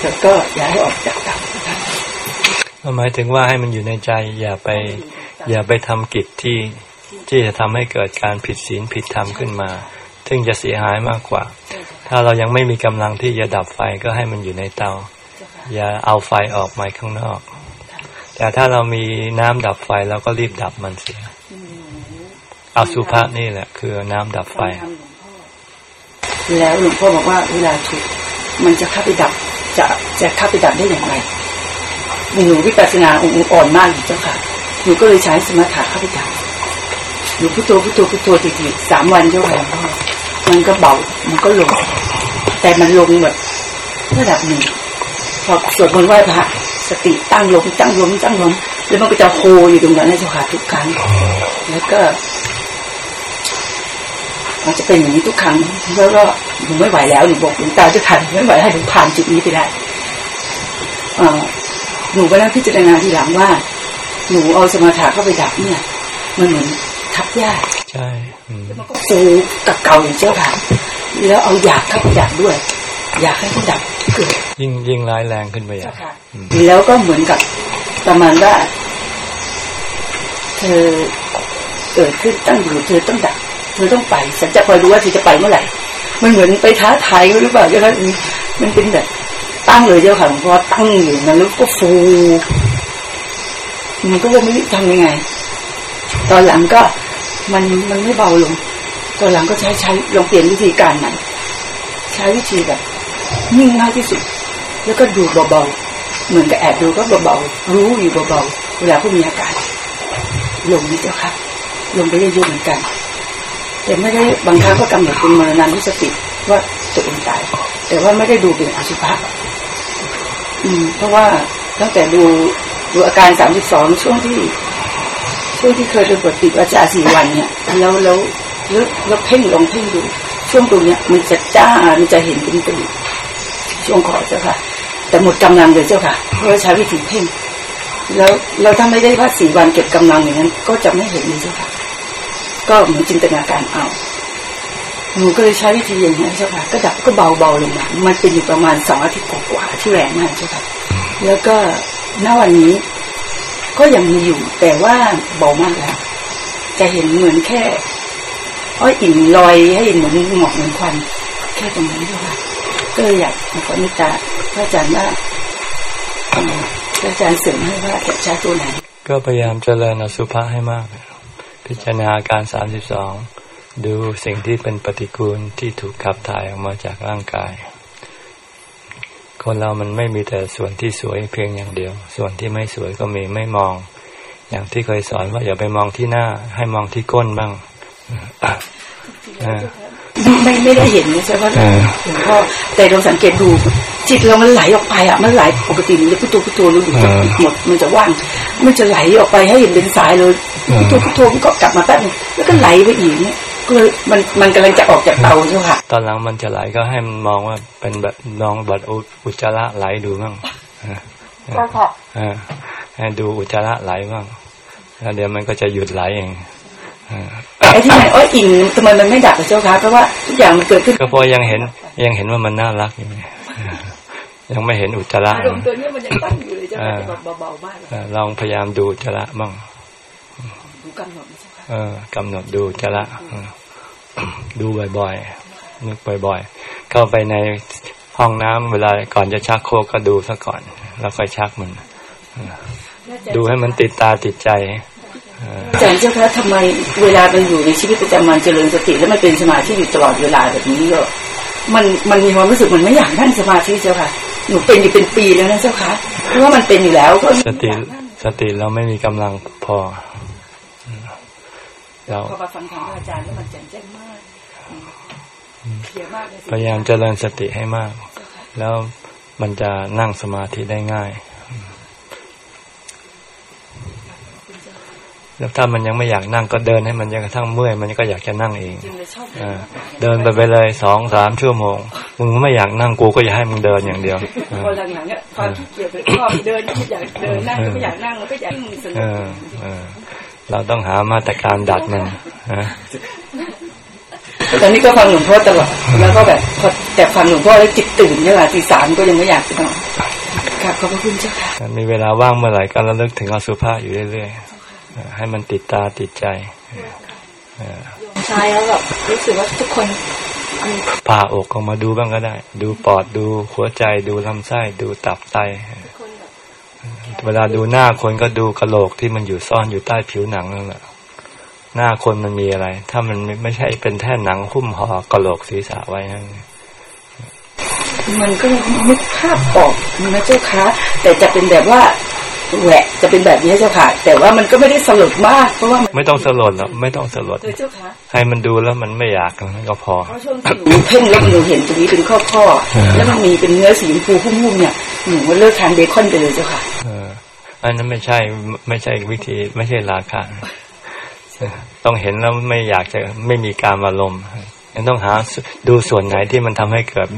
แล้วก็ย่าให้ออกจากตับ หมายถึงว่าให้มันอยู่ในใจ อย่าไป อย่าไปทำกิจที่ที่จะทำให้เกิดการผิดศีลผิดธรรมขึ้นมา ซึ่งจะเสียหายมากกว่า ถ้าเรายังไม่มีกำลังที่จะดับไฟก็ให้มันอยู่ในเตา อย่าเอาไฟออกมาข้างนอก แต่ถ้าเรามีน้ำดับไฟเราก็รีบดับมันเสียเอาสุภาษนี่แหละ คือน้ำดับไฟ แล้วหลวงพ่อบอกว่าเวลาถูกมันจะเข้าไปดับจะจะเข้าไปดับได้อย่างไร หนูวิปัสสนาองค์อ่อนมากอยู่เจ้าค่ะ หนูก็เลยใช้สมถะเข้าไปดับหนูพุทโธพุทโธพุทโธติดๆสามวันเจ้าค่ะมันก็เบา มันก็ลง แต่มันลงแบบระดับหนึ่งพอสวดมนต์ไหว้พระสติตั้งลงตั้งลงตั้งลงแล้วมันก็จะโคอยู่ตรงนั้นนะเจ้าค่ะทุกครั้ง แล้วก็มันจะเป็นอย่างนี้ทุกครั้งแล้วก็หนูไม่ไหวแล้วหนูบอกหลวงตาจะทันไม่ไหวให้หนูผ่านจุดนี้ไปได้อ่า หนูก็นั่งพิจารณาทีหลังว่า หนูเอาสมาธิเข้าไปดับเนี่ย มันเหมือนทับยาใช่แล้วมันก็ฟูกับเก่าอย่างเจ้าค่ะ แล้วเอาอยากเข้าไปดับด้วย อยากให้ที่ดับเกิดยิ่งยิ่งร้ายแรงขึ้นไปอะแล้วก็เหมือนกับประมาณว่าเธอเกิดขึ้นตั้งอยู่เธอต้องดับเธอต้องไปฉันจะคอยดูว่าเธอจะไปเมื่อไหร่มันเหมือนไปท้าทายหรือเปล่าเจ้าค่ะมันเป็นแบบ ตั้งเลยเจ้าค่ะหลวงพ่อตั้งอยู่นะแล้วก็ฟูมันก็ไม่รู้ทำยังไง ตอนหลังก็มันมันไม่เบาลง ตอนหลังก็ใช้ใช้ลองเปลี่ยนวิธีการใหม่ใช้วิธีแบบนิ่งมากที่สุด แล้วก็ดูเบาๆเหมือนกับแอบดูก็เบาๆรู้อยู่เบาๆเวลาพวกมีอาการลงนี่เจ้าค่ะลงไปเยอะๆเหมือนกัน แต่ไม่ได้บางครั้งก็กำหนดเป็นมรณานุสติว่าตัวเองตายแต่ว่าไม่ได้ดูเป็นอสุภะ อืม เพราะว่าตั้งแต่ดูดูอาการสามสิบสองช่วงที่ ช่วงที่เคยไปปฏิบัติดวาจาสี่วันเนี่ยแล้วแล้วแล้วแล้วเพ่งลองเพ่งดูช่วงตรงเนี้ยมันจะจ้ามันจะเห็นเป็นตัวช่วงขอเจ้าค่ะ แต่หมดกำลังเลยเจ้าค่ะเพราะใช้วิธีเพ่งแล้วเราถ้าไม่ได้ว่าสี่วันเก็บกำลังอย่างนั้น ก็จะไม่เห็นเลยเจ้าค่ะ ก็เหมือนจินตนาการเอา หนูก็เลยใช้วิธีอย่างนี้เจ้าค่ะก็ดับก็เบาเบาลงมามันเป็นอยู่ประมาณสองอาทิตย์กว่าๆที่แรงมากเจ้าค่ะแล้วก็ณวันนี้ ก็ยังมีอยู่ แต่ว่าเบามากแล้วจะเห็นเหมือนแค่อ้อยอิ่มลอยให้เหมือนหมอกเหมือนควันแค่ตรงนั้เจ้าค่ะก็เลยอยากขอนิตาพระอาจารย์ว่าพระอาจารย์เสริมให้ว่าจะใช้ตัวไหนก็พยายามเจริญอสุภะให้มาก พิจารณาการสามสิบสอง ดูสิ่งที่เป็นปฏิกูลที่ถูกขับถ่ายออกมาจากร่างกาย คนเรามันไม่มีแต่ส่วนที่สวยเพียงอย่างเดียว ส่วนที่ไม่สวยก็มีไม่มอง อย่างที่เคยสอนว่าอย่าไปมองที่หน้า ให้มองที่ก้นบ้างไม่ไม่ได้เห็นนะใช่ไหมหลวงพ่อแต่เราสังเกตดู จิตเรามันไหลออกไปอะ มันไหลปกติมันจะพุทโธพุทโธรู้อยู่หมดมันจะว่าง มันจะไหลออกไปให้เห็นเป็นสายเลยพุทโธพุทโธมันก็กลับมาแป๊บนึงแล้วก็ไหลไปอีกเนี่ย ก็เลยมันมันกำลังจะออกจากเตาใช่ไหมค่ะตอนหลังมันจะไหลก็ให้มันมองว่าเป็นแบบลองบัดอุจจาระไหลดูบ้างก็ค่ะให้ดูอุจจาระไหลบ้างแล้วเดี๋ยวมันก็จะหยุดไหลเองไอ้ที่ไหนอ้อยอิงทำไมมันไม่ดับเจ้าคะเพราะว่าทุกอย่างมันเกิดขึ้นก็พอยังเห็นยังเห็นว่ามันน่ารักอยู่ยังไม่เห็นอุจจาระอารมณ์ตัวนี้มันยังตั้งอยู่เลยเจ้าค่ะเบาๆมากลองพยายามดูอุจจาระบ้างดูกำหนดเจ้าค่ะเออกำหนดดูอุจจาระ ดูบ่อยๆ นึกบ่อยๆ เข้าไปในห้องน้ำเวลาก่อนจะชักโครกก็ดูซะก่อน แล้วค่อยชักมัน ดูให้มันติดตาติดใจอาจารย์เจ้าคะทำไมเวลาเราอยู่ในชีวิตประจำวันเจริญสติแล้วมันเป็นสมาธิอยู่ตลอดเวลาแบบนี้ก็มันมันมีความรู้สึกมันไม่อยากนั่งสมาธิเจ้าค่ะ หนูเป็นอยู่เป็นปีแล้วนะเจ้าค่ะเพราะว่ามันเป็นอยู่แล้วก็สติสติเราไม่มีกำลังพอ เราพอมาฟังธรรมอาจารย์แล้วมันแจ่มแจ้งมากพยายามเจริญสติให้มาก แล้วมันจะนั่งสมาธิได้ง่าย แล้วถ้ามันยังไม่อยากนั่งก็เดินให้มันยังกระทั่งเมื่อย มันก็อยากจะนั่งเองเดินไปไปเลยสองสามชั่วโมงมึงไม่อยากนั่งกูก็อยากให้มึงเดินอย่างเดียวพอหลังๆเนี่ยความขี้เกียจไปชอบเดินอยากเดินนั่งก็ไม่อยากนั่งแล้วก็อยากสนุก เราต้องหามาตรการดัดมันตอนนี้ก็ฟังหลวงพ่อตลอดแล้วก็แบบพอแต่ฟังหลวงพ่อแล้วจิตตื่นเนี่ยแหละตีสามก็ยังไม่อยากจะนอนครับขอบคุณเจ้าค่ะมีเวลาว่างเมื่อไหร่ก็ระลึกถึงอสุภะอยู่เรื่อยๆให้มันติดตาติดใจใช่แล้วแบบรู้สึกว่าทุกคนผ่าอกออกมาดูบ้างก็ได้ ดูปอดดูหัวใจดูลำไส้ดูตับไต เวลาดูหน้าคนก็ดูกระโหลกที่มันอยู่ซ่อนอยู่ใต้ผิวหนังนั่นแหละหน้าคนมันมีอะไร ถ้ามันไม่ใช่เป็นแท่นหนังหุ้มห่อกระโหลกศีรษะไว้นั่นมันก็นึกภาพออกนะเจ้าคะแต่จะเป็นแบบว่าแหวะจะเป็นแบบนี้เจ้าค่ะ แต่ว่ามันก็ไม่ได้สลดมากเพราะว่าไม่ต้องสลดหรอกไม่ต้องสลดเจ้าค่ะให้มันดูแล้วมันไม่อยากนันก็พอเพราะช่วงที่หนูเพ่งแล้วหนูเห็นตรงนี้เป็นข้อข้อแล้วมันมีเป็นเนื้อสีชมพูพุ่มๆเนี่ยหนูว่าเลิกทานเบคอนไปเลยเจ้าค่ะ อันนั้นไม่ใช่ไม่ใช่วิธี ไม่ใช่ราคาต้องเห็นแล้วไม่อยากจะไม่มีการอารมณ์ยังต้องหาดูส่วนไหนที่มันทำให้เกิด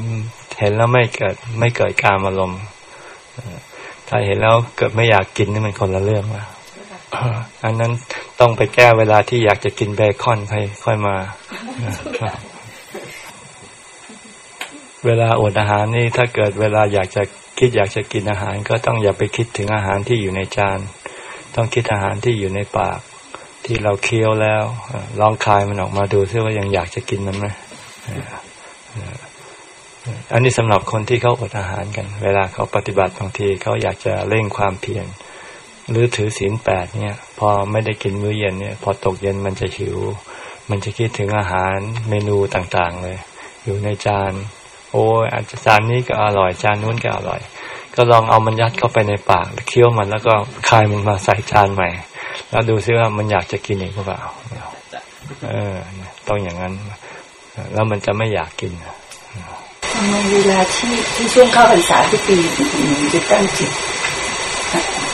เห็นแล้วไม่เกิด ไม่เกิดการอารมณ์ถ้าเห็นแล้วเกิดไม่อยากกินนี่มันคนละเรื่องละอันนั้นต้องไปแก้เวลาที่อยากจะกินเบคอนค่อยค่อยมา เวลาอดอาหารนี่ถ้าเกิดเวลาอยากจะ คิดอยากจะกินอาหารก็ต้องอย่าไปคิดถึงอาหารที่อยู่ในจาน ต้องคิดอาหารที่อยู่ในปาก ที่เราเคี้ยวแล้วลองคายมันออกมาดูซิว่ายังอยากจะกินมันไหมอันนี้สำหรับคนที่เขาอดอาหารกัน เวลาเขาปฏิบัติบางทีเขาอยากจะเร่งความเพียรหรือถือศีลแปดเนี่ย พอไม่ได้กินมื้อเย็นเนี่ย พอตกเย็นมันจะหิว มันจะคิดถึงอาหารเมนูต่างๆเลย อยู่ในจาน โอ้ยจานนี้ก็อร่อยจานนู้นก็อร่อย ก็ลองเอามันยัดเข้าไปในปากเคี้ยวมันแล้วก็คายมันมาใส่จานใหม่ แล้วดูซิว่ามันอยากจะกินอีกหรือเปล่าเออต้องอย่างนั้น แล้วมันจะไม่อยากกินทำไมเวลาที่ที่ช่วงเข้าพรรษาทุกปีหนูจะตั้งจิต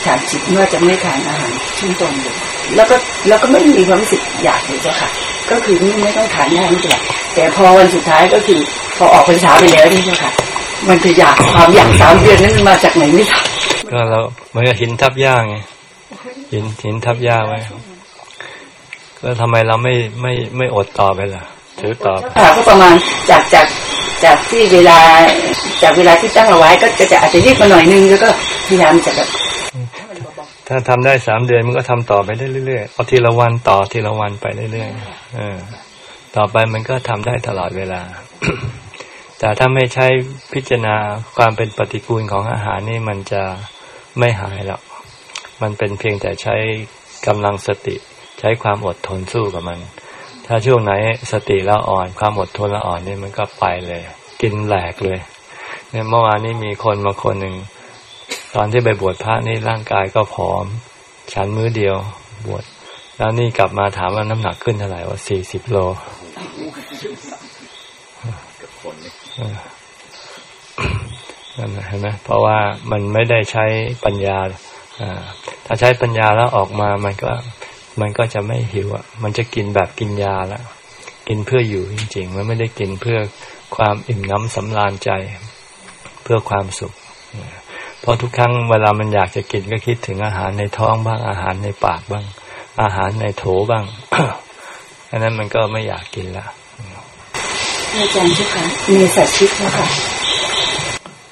ถามจิตว่าจะไม่ทานอาหารช่วงตรงเลยแล้วก็แล้วก็ไม่มีความรู้สึกอยากเลยเจ้าค่ะ ก็คือไม่ไม่ต้องทานแน่นี่แหละแต่พอวันสุดท้ายก็คือ อออกพรรษาไปแล้วนี่เจ้าค่ะมันจะอยากความอยากสามเดือนนั้นมาจากไหนไม่ทราบก็เราเหมือนกับหินทับย่าไงหินหินทับย่าไว้แล้วทำไมเราไม่ไม่ไม่อดต่อไปล่ะถือต่อก็ประมาณจากจากจากที่เวลาจากเวลาที่ตั้งเอาไว้ก็จะอาจจะรีบมาหน่อยนึงแล้วก็พยายามจะแบบถ้าทำได้สามเดือนมันก็ทำต่อไปได้เรื่อยๆเอาทีละวันต่อทีละวันไปเรื่อยๆเออต่อไปมันก็ทำได้ตลอดเวลา แต่ถ้าไม่ใช้พิจารณาความเป็นปฏิกูลของอาหารนี่มันจะไม่หายหรอก มันเป็นเพียงแต่ใช้กำลังสติใช้ความอดทนสู้กับมัน ถ้าช่วงไหนสติเราอ่อน ความอดทนเราอ่อนนี่มันก็ไปเลย กินแหลกเลยเนี่ยเมื่อวานนี้มีคนมาคนหนึ่งตอนที่ไปบวชพระนี่ร่างกายก็ผอม ฉันมื้อเดียวบวชแล้วนี่กลับมาถามว่าน้ำหนักขึ้นเท่าไหร่ว่าสี่สิบโล นั่นเห็นไหมเพราะว่ามันไม่ได้ใช้ปัญญาถ้าใช้ปัญญาแล้วออกมามันก็มันก็จะไม่หิวอะ มันจะกินแบบกินยาล้วกินเพื่ออยู่จริง ๆ มันไม่ได้กินเพื่อความอิ่มน้ำสำราญใจ เพื่อความสุขเพราะทุกครั้งเวลามันอยากจะกินก็คิดถึงอาหารในท้องบ้างอาหารในปากบ้าง อาหารในโถบ้างอันนั้นมันก็ไม่อยากกินละ อาจารย์เจ้าค่ะเนสัชิกเจ้าค่ะ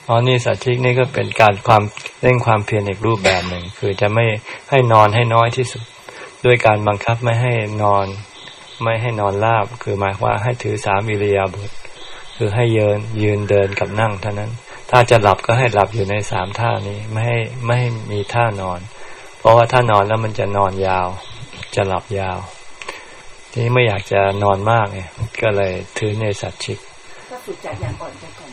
อ๋อนี่สัจชิกนี่ก็เป็นการความเร่งความเพียรอีกรูปแบบหนึ่ง คือจะไม่ให้นอนให้น้อยที่สุด ด้วยการบังคับไม่ให้นอน ไม่ให้นอนราบ คือหมายว่าให้ถือสามิริยาบุตรคือให้ยืนยืนเดินกับนั่งเท่านั้น ถ้าจะหลับก็ให้หลับอยู่ในสามท่านี้ไม่ให้ไม่ให้มีท่านอน เพราะว่าถ้านอนแล้วมันจะนอนยาว จะหลับยาว ทีนี้ไม่อยากจะนอนมากไงก็เลยถือในสัตชิกก็ฝึกจากอย่างก่อนจะก่อน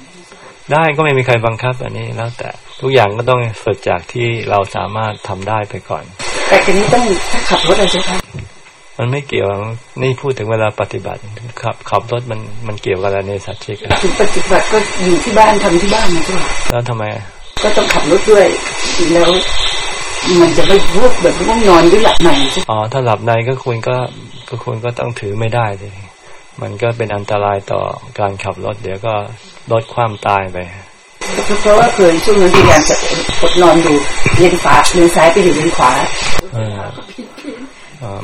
ได้ก็ไม่มีใครบังคับ อันนี้แล้วแต่ทุกอย่างก็ต้องฝึกจากที่เราสามารถทำได้ไปก่อน แต่ทีนี้ต้องถ้าขับรถอะไรใช่ไหมมันไม่เกี่ยวนี่พูดถึงเวลาปฏิบัติขับขับรถมันมันเกี่ยวกับอะไรในสัตว์ชิกถึงปฏิบัติก็อยู่ที่บ้านทำที่บ้านนะใช่ไหมแล้วทำไม ก็ต้องขับรถด้วยแล้วมันจะไม่พวกแบบต้องนอนด้วยหลับในใช่อ๋อถ้าหลับในก็คุณก็ ก็คุณก็ต้องถือไม่ได้เลยมันก็เป็นอันตรายต่อการขับรถ เดี๋ยวก็ลดความตายไปเพราะว่าเคยช่วงนั้นพยายามจะกดนอนอยู่เลนขวาเลนซ้ายไปอยู่เลนขวา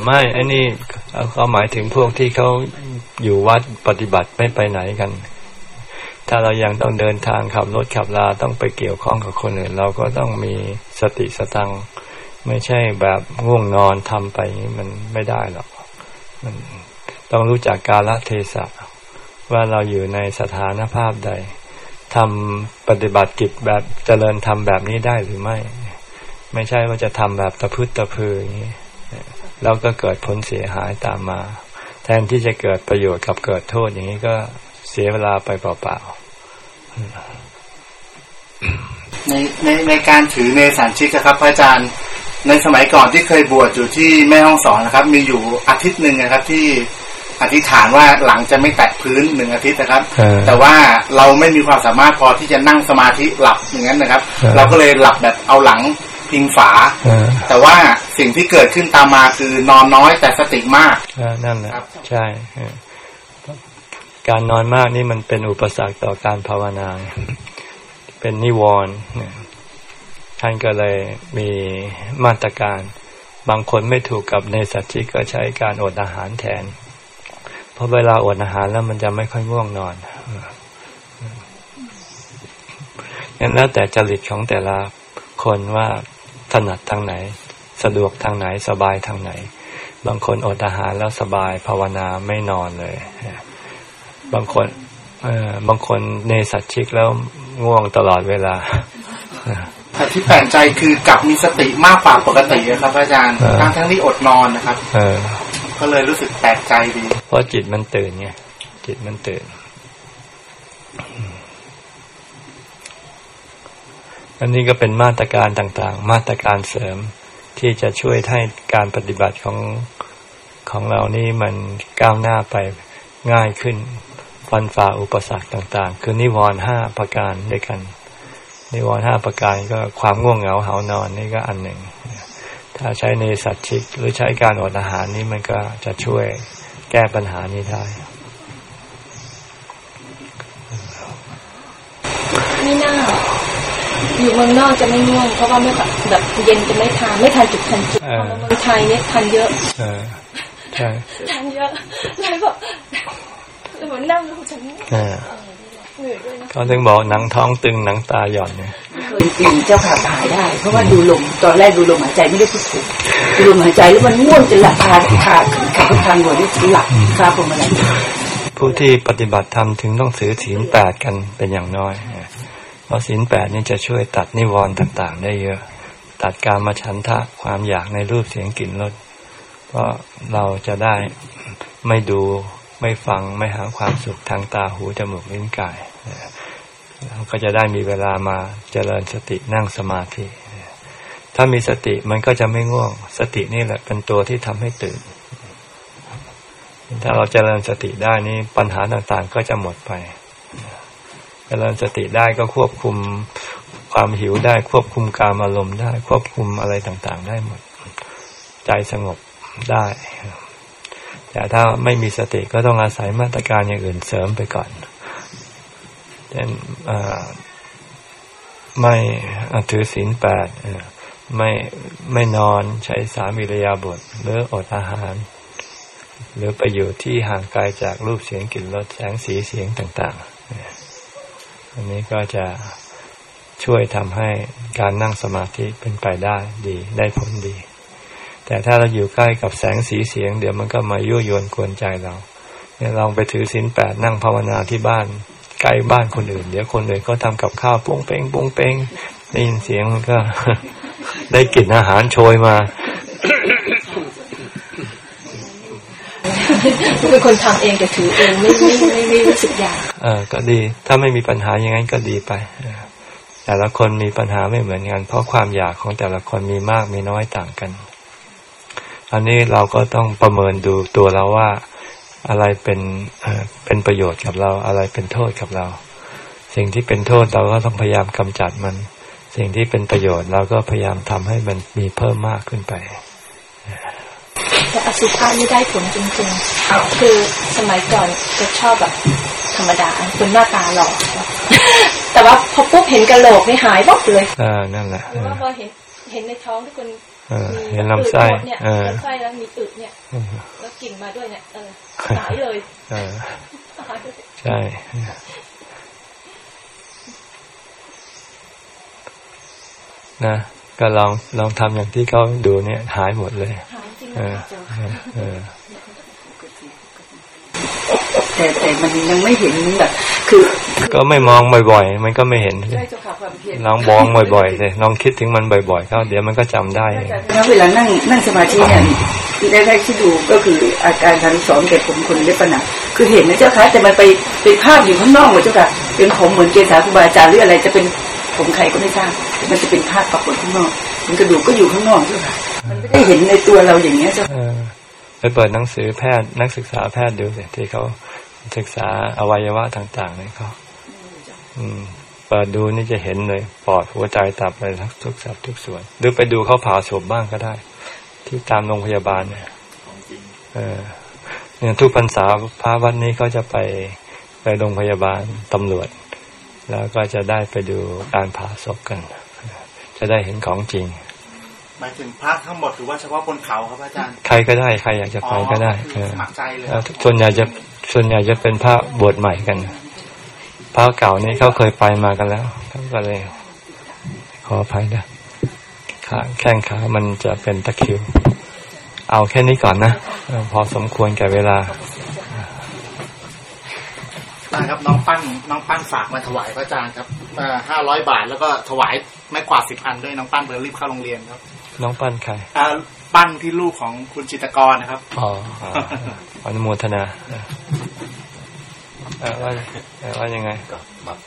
ไม่อันนี้เขาหมายถึงพวกที่เขาอยู่วัดปฏิบัติไม่ไปไหนกัน ถ้าเรายังต้องเดินทางขับรถขับลาต้องไปเกี่ยวข้องกับคนอื่น เราก็ต้องมีสติสตัง ไม่ใช่แบบง่วงนอนทำไปมันไม่ได้หรอกมัน ต้องรู้จักกาลเทศะว่าเราอยู่ในสถานภาพใดทำปฏิบัติกิจแบบเจริญทำแบบนี้ได้หรือไม่ ไม่ใช่ว่าจะทำแบบตะพืชตะพืออย่างนี้แล้วก็เกิดผลเสียหายตามมา แทนที่จะเกิดประโยชน์กับเกิดโทษอย่างนี้ก็เสียเวลาไปเปล่าๆ ในในในการถือเนสันชิกครับ พระอาจารย์ ในสมัยก่อนที่เคยบวชอยู่ที่แม่ห้องสอนนะครับ มีอยู่อาทิตย์หนึ่งนะครับที่อธิษฐานว่าหลังจะไม่แตะพื้นหนึ่งอาทิตย์นะครับ แต่ว่าเราไม่มีความสามารถพอที่จะนั่งสมาธิหลับอย่างนั้นนะครับ เราก็เลยหลับแบบเอาหลังพิงฝา แต่ว่าสิ่งที่เกิดขึ้นตามมาคือนอนน้อยแต่สติมากนั่นแหละใช่การนอนมากนี่มันเป็นอุปสรรคต่อการภาวนา เป็นนิวรณ์ท่านก็เลยมีมาตรการ บางคนไม่ถูกกับในสัจจิก็ใช้การอดอาหารแทน เพราะเวลาอดอาหารแล้วมันจะไม่ค่อยง่วงนอนงั้นแล้วแต่จริตของแต่ละคนว่าถนัดทางไหน สะดวกทางไหนสบายทางไหน บางคนอดอาหารแล้วสบายภาวนาไม่นอนเลย บางคนบางคนเนสัตชิกแล้วง่วงตลอดเวลาแต่ที่แปลกใจคือกลับมีสติมากกว่าปกติครับ อาจารย์ทั้งทั้งที่อดนอนนะครับก็เลยรู้สึกแปลกใจดีเพราะจิตมันตื่นไงจิตมันตื่นอันนี้ก็เป็นมาตรการต่างๆ มาตรการเสริมที่จะช่วยให้การปฏิบัติของของเรานี่มันก้าวหน้าไปง่ายขึ้น ฟันฝ่าอุปสรรคต่าง ๆ คือนิวรณ์ห้าประการด้วยกัน นิวรณ์ห้าประการก็ความง่วงเหงาเหานอนนี่ก็อันหนึ่ง ถ้าใช้ในสัตว์ชิกหรือใช้การอดอาหารนี้มันก็จะช่วยแก้ปัญหานี้ได้ไม่น่าอยู่เมืองนอกจะไม่ง่วงเพราะว่าไม่แบบแบบเย็นจะไม่ทานไม่ทานจุดทันจุดเพราะเมืองไทยเนี่ยทานเยอะใช่ทานเยอะแล้วแบบเหมือ นนั่งแล้วฉันเขาถึงบอกหนังท้องตึงหนังตาหย่อนเนี่ยจริงเจ้าขาหายได้ เพราะว่าดูลมตอนแรกดูลมหายใจไม่ได้พูดถูกดูลมหายใจแล้วมันง่วงจะหลับคาขาขาทางหัวนี่หลับคาผมอะไรผู้ที่ปฏิบัติธรรมถึงต้องถือศีลแปดกันเป็นอย่างน้อยเพราะศีลแปดนี่จะช่วยตัดนิวรณ์ต่างๆ ได้เยอะ ตัดการมาฉันทะความอยากในรูปเสียงกลิ่นรสเพราะเราจะได้ไม่ดู ไม่ฟังไม่หาความสุขทางตาหูจมูกลิ้นกายเราก็จะได้มีเวลามาเจริญสตินั่งสมาธิ ถ้ามีสติมันก็จะไม่ง่วง สตินี่แหละเป็นตัวที่ทำให้ตื่น ถ้าเราเจริญสติได้นี่ปัญหาต่างๆก็จะหมดไป เจริญสติได้ก็ควบคุมความหิวได้ควบคุมการอารมณ์ได้ ควบคุมอะไรต่างๆ ได้หมด ใจสงบได้ แต่ถ้าไม่มีสติก็ต้องอาศัยมาตรการอย่างอื่นเสริมไปก่อนเช่นไม่ถือศีลแปดไม่ไม่นอนใช้สามิรยาบทหรืออดอาหาร หรือไปอยู่ที่ห่างไกลจากรูปเสียงกลิ่นรสแสงสีเสียงต่างๆ อันนี้ก็จะช่วยทำให้การนั่งสมาธิเป็นไปได้ดีได้ผลดี แต่ถ้าเราอยู่ใกล้กับแสงสีเสียง เดี๋ยวมันก็มายั่วยวนกวนใจเรา เนี่ยลองไปถือศีลแปดนั่งภาวนาที่บ้านใกล้บ้านคนอื่น เดี๋ยวคนอื่นก็ทำกับข้าวปุ้งเป้งปุ้งเป้งได้ยินเสียงมันก็ ได้กลิ่นอาหารโชยมาเป็นคนทำเองแต่ถือเองไม่ไม่ไม่ไม่รู้สึกอยากเออก็ดี ถ้าไม่มีปัญหาอย่างนั้นก็ดีไปแต่ละคนมีปัญหาไม่เหมือนกัน เพราะความอยากของแต่ละคนมีมากมีน้อยต่างกัน อันนี้เราก็ต้องประเมินดูตัวเราว่าอะไรเป็นเป็นประโยชน์กับเรา อะไรเป็นโทษกับเรา สิ่งที่เป็นโทษเราก็ต้องพยายามกำจัดมัน สิ่งที่เป็นประโยชน์เราก็พยายามทำให้มันมีเพิ่มมากขึ้นไปแต่อสุภะไม่ได้ผลจริงๆ คือสมัยก่อนจะชอบแบบธรรมดาคนหน้าตาหล่อแต่ว่าพอปุ๊บเห็นกระโหลกไม่หายบกเลยอ่านั่นแหละหรือว่าพอเห็นเห็นในท้องที่คน เห็นลำไส้เนี่ยลำไส้แล้วมีอึเนี่ยแล้วกลิ่นมาด้วยเนี่ยเออหายเลยหายเลยใช่นะก็ลองลองทำอย่างที่เขาดูเนี่ย หายหมดเลยหายจริงเออเออแต่แต่มันยังไม่เห็นแบบ คือก็ไม่มองบ่อย ๆ มันก็ไม่เห็นใช่เจ้าค่ะความเพียรลองมองบ่อยๆเลยลองคิดถึงมันบ่อยๆเข้าเดี๋ยวมันก็จำได้เองแล้วเวลานั่งนั่งสมาธิเนี่ยแรกๆที่ดูก็คืออาการทางสอนแก่ผมคนเล็บปัญหาคือเห็นนะเจ้าค่ะแต่มันไปเป็นภาพอยู่ข้างนอกเหมือนเจ้าค่ะเป็นผมเหมือนเกศาครูบาอาจารย์หรืออะไรจะเป็นผมใครก็ไม่ทราบมันจะเป็นภาพปรากฏข้างนอกมันกระดูกก็อยู่ข้างนอกเจ้าค่ะมันไม่ได้เห็นในตัวเราอย่างเงี้ยเจ้าเออไปเปิดหนังสือแพทย์นักศึกษาแพทย์ดูสิที่เขา ศึกษาอวัยวะต่างๆเนี่ยเขาอืมเปิดดูนี่จะเห็นเลย ปอดหัวใจตับอะไรทุกสับทุกส่วน หรือไปดูเขาผ่าศพบ้างก็ได้ ที่ตามโรงพยาบาลเนี่ยเออเนี่ยทุกพรรษาพระวัดนี้เขาจะไปไปโรงพยาบาลตำรวจ แล้วก็จะได้ไปดูการผ่าศพกัน จะได้เห็นของจริงหมายถึงพระทั้งหมดหรือว่าเฉพาะบนเขาครับอาจารย์ ใครก็ได้ใครอยากจะไปก็ได้เออสมัครใจเลยแล้วส่วนใหญ่จะ ส่วนใหญ่จะเป็นพระบวชใหม่กัน พระเก่านี่เขาเคยไปมากันแล้วเขาก็เลย ขออภัยนะขาแข้งขามันจะเป็นตะคริว เอาแค่นี้ก่อนนะเออพอสมควรแก่เวลานะครับน้องปั้นน้องปั้นฝากมาถวายพระอาจารย์ครับห้าร้อยบาท แล้วก็ถวายไม้กวาดสิบอันด้วยน้องปั้นเพื่อรีบเข้าโรงเรียนครับ น้องปั้นใครอ่าปั้นที่ลูกของคุณจิตรกรนะครับ อ๋อ อนุโมทนาว่าว่ายังไงก็แบบ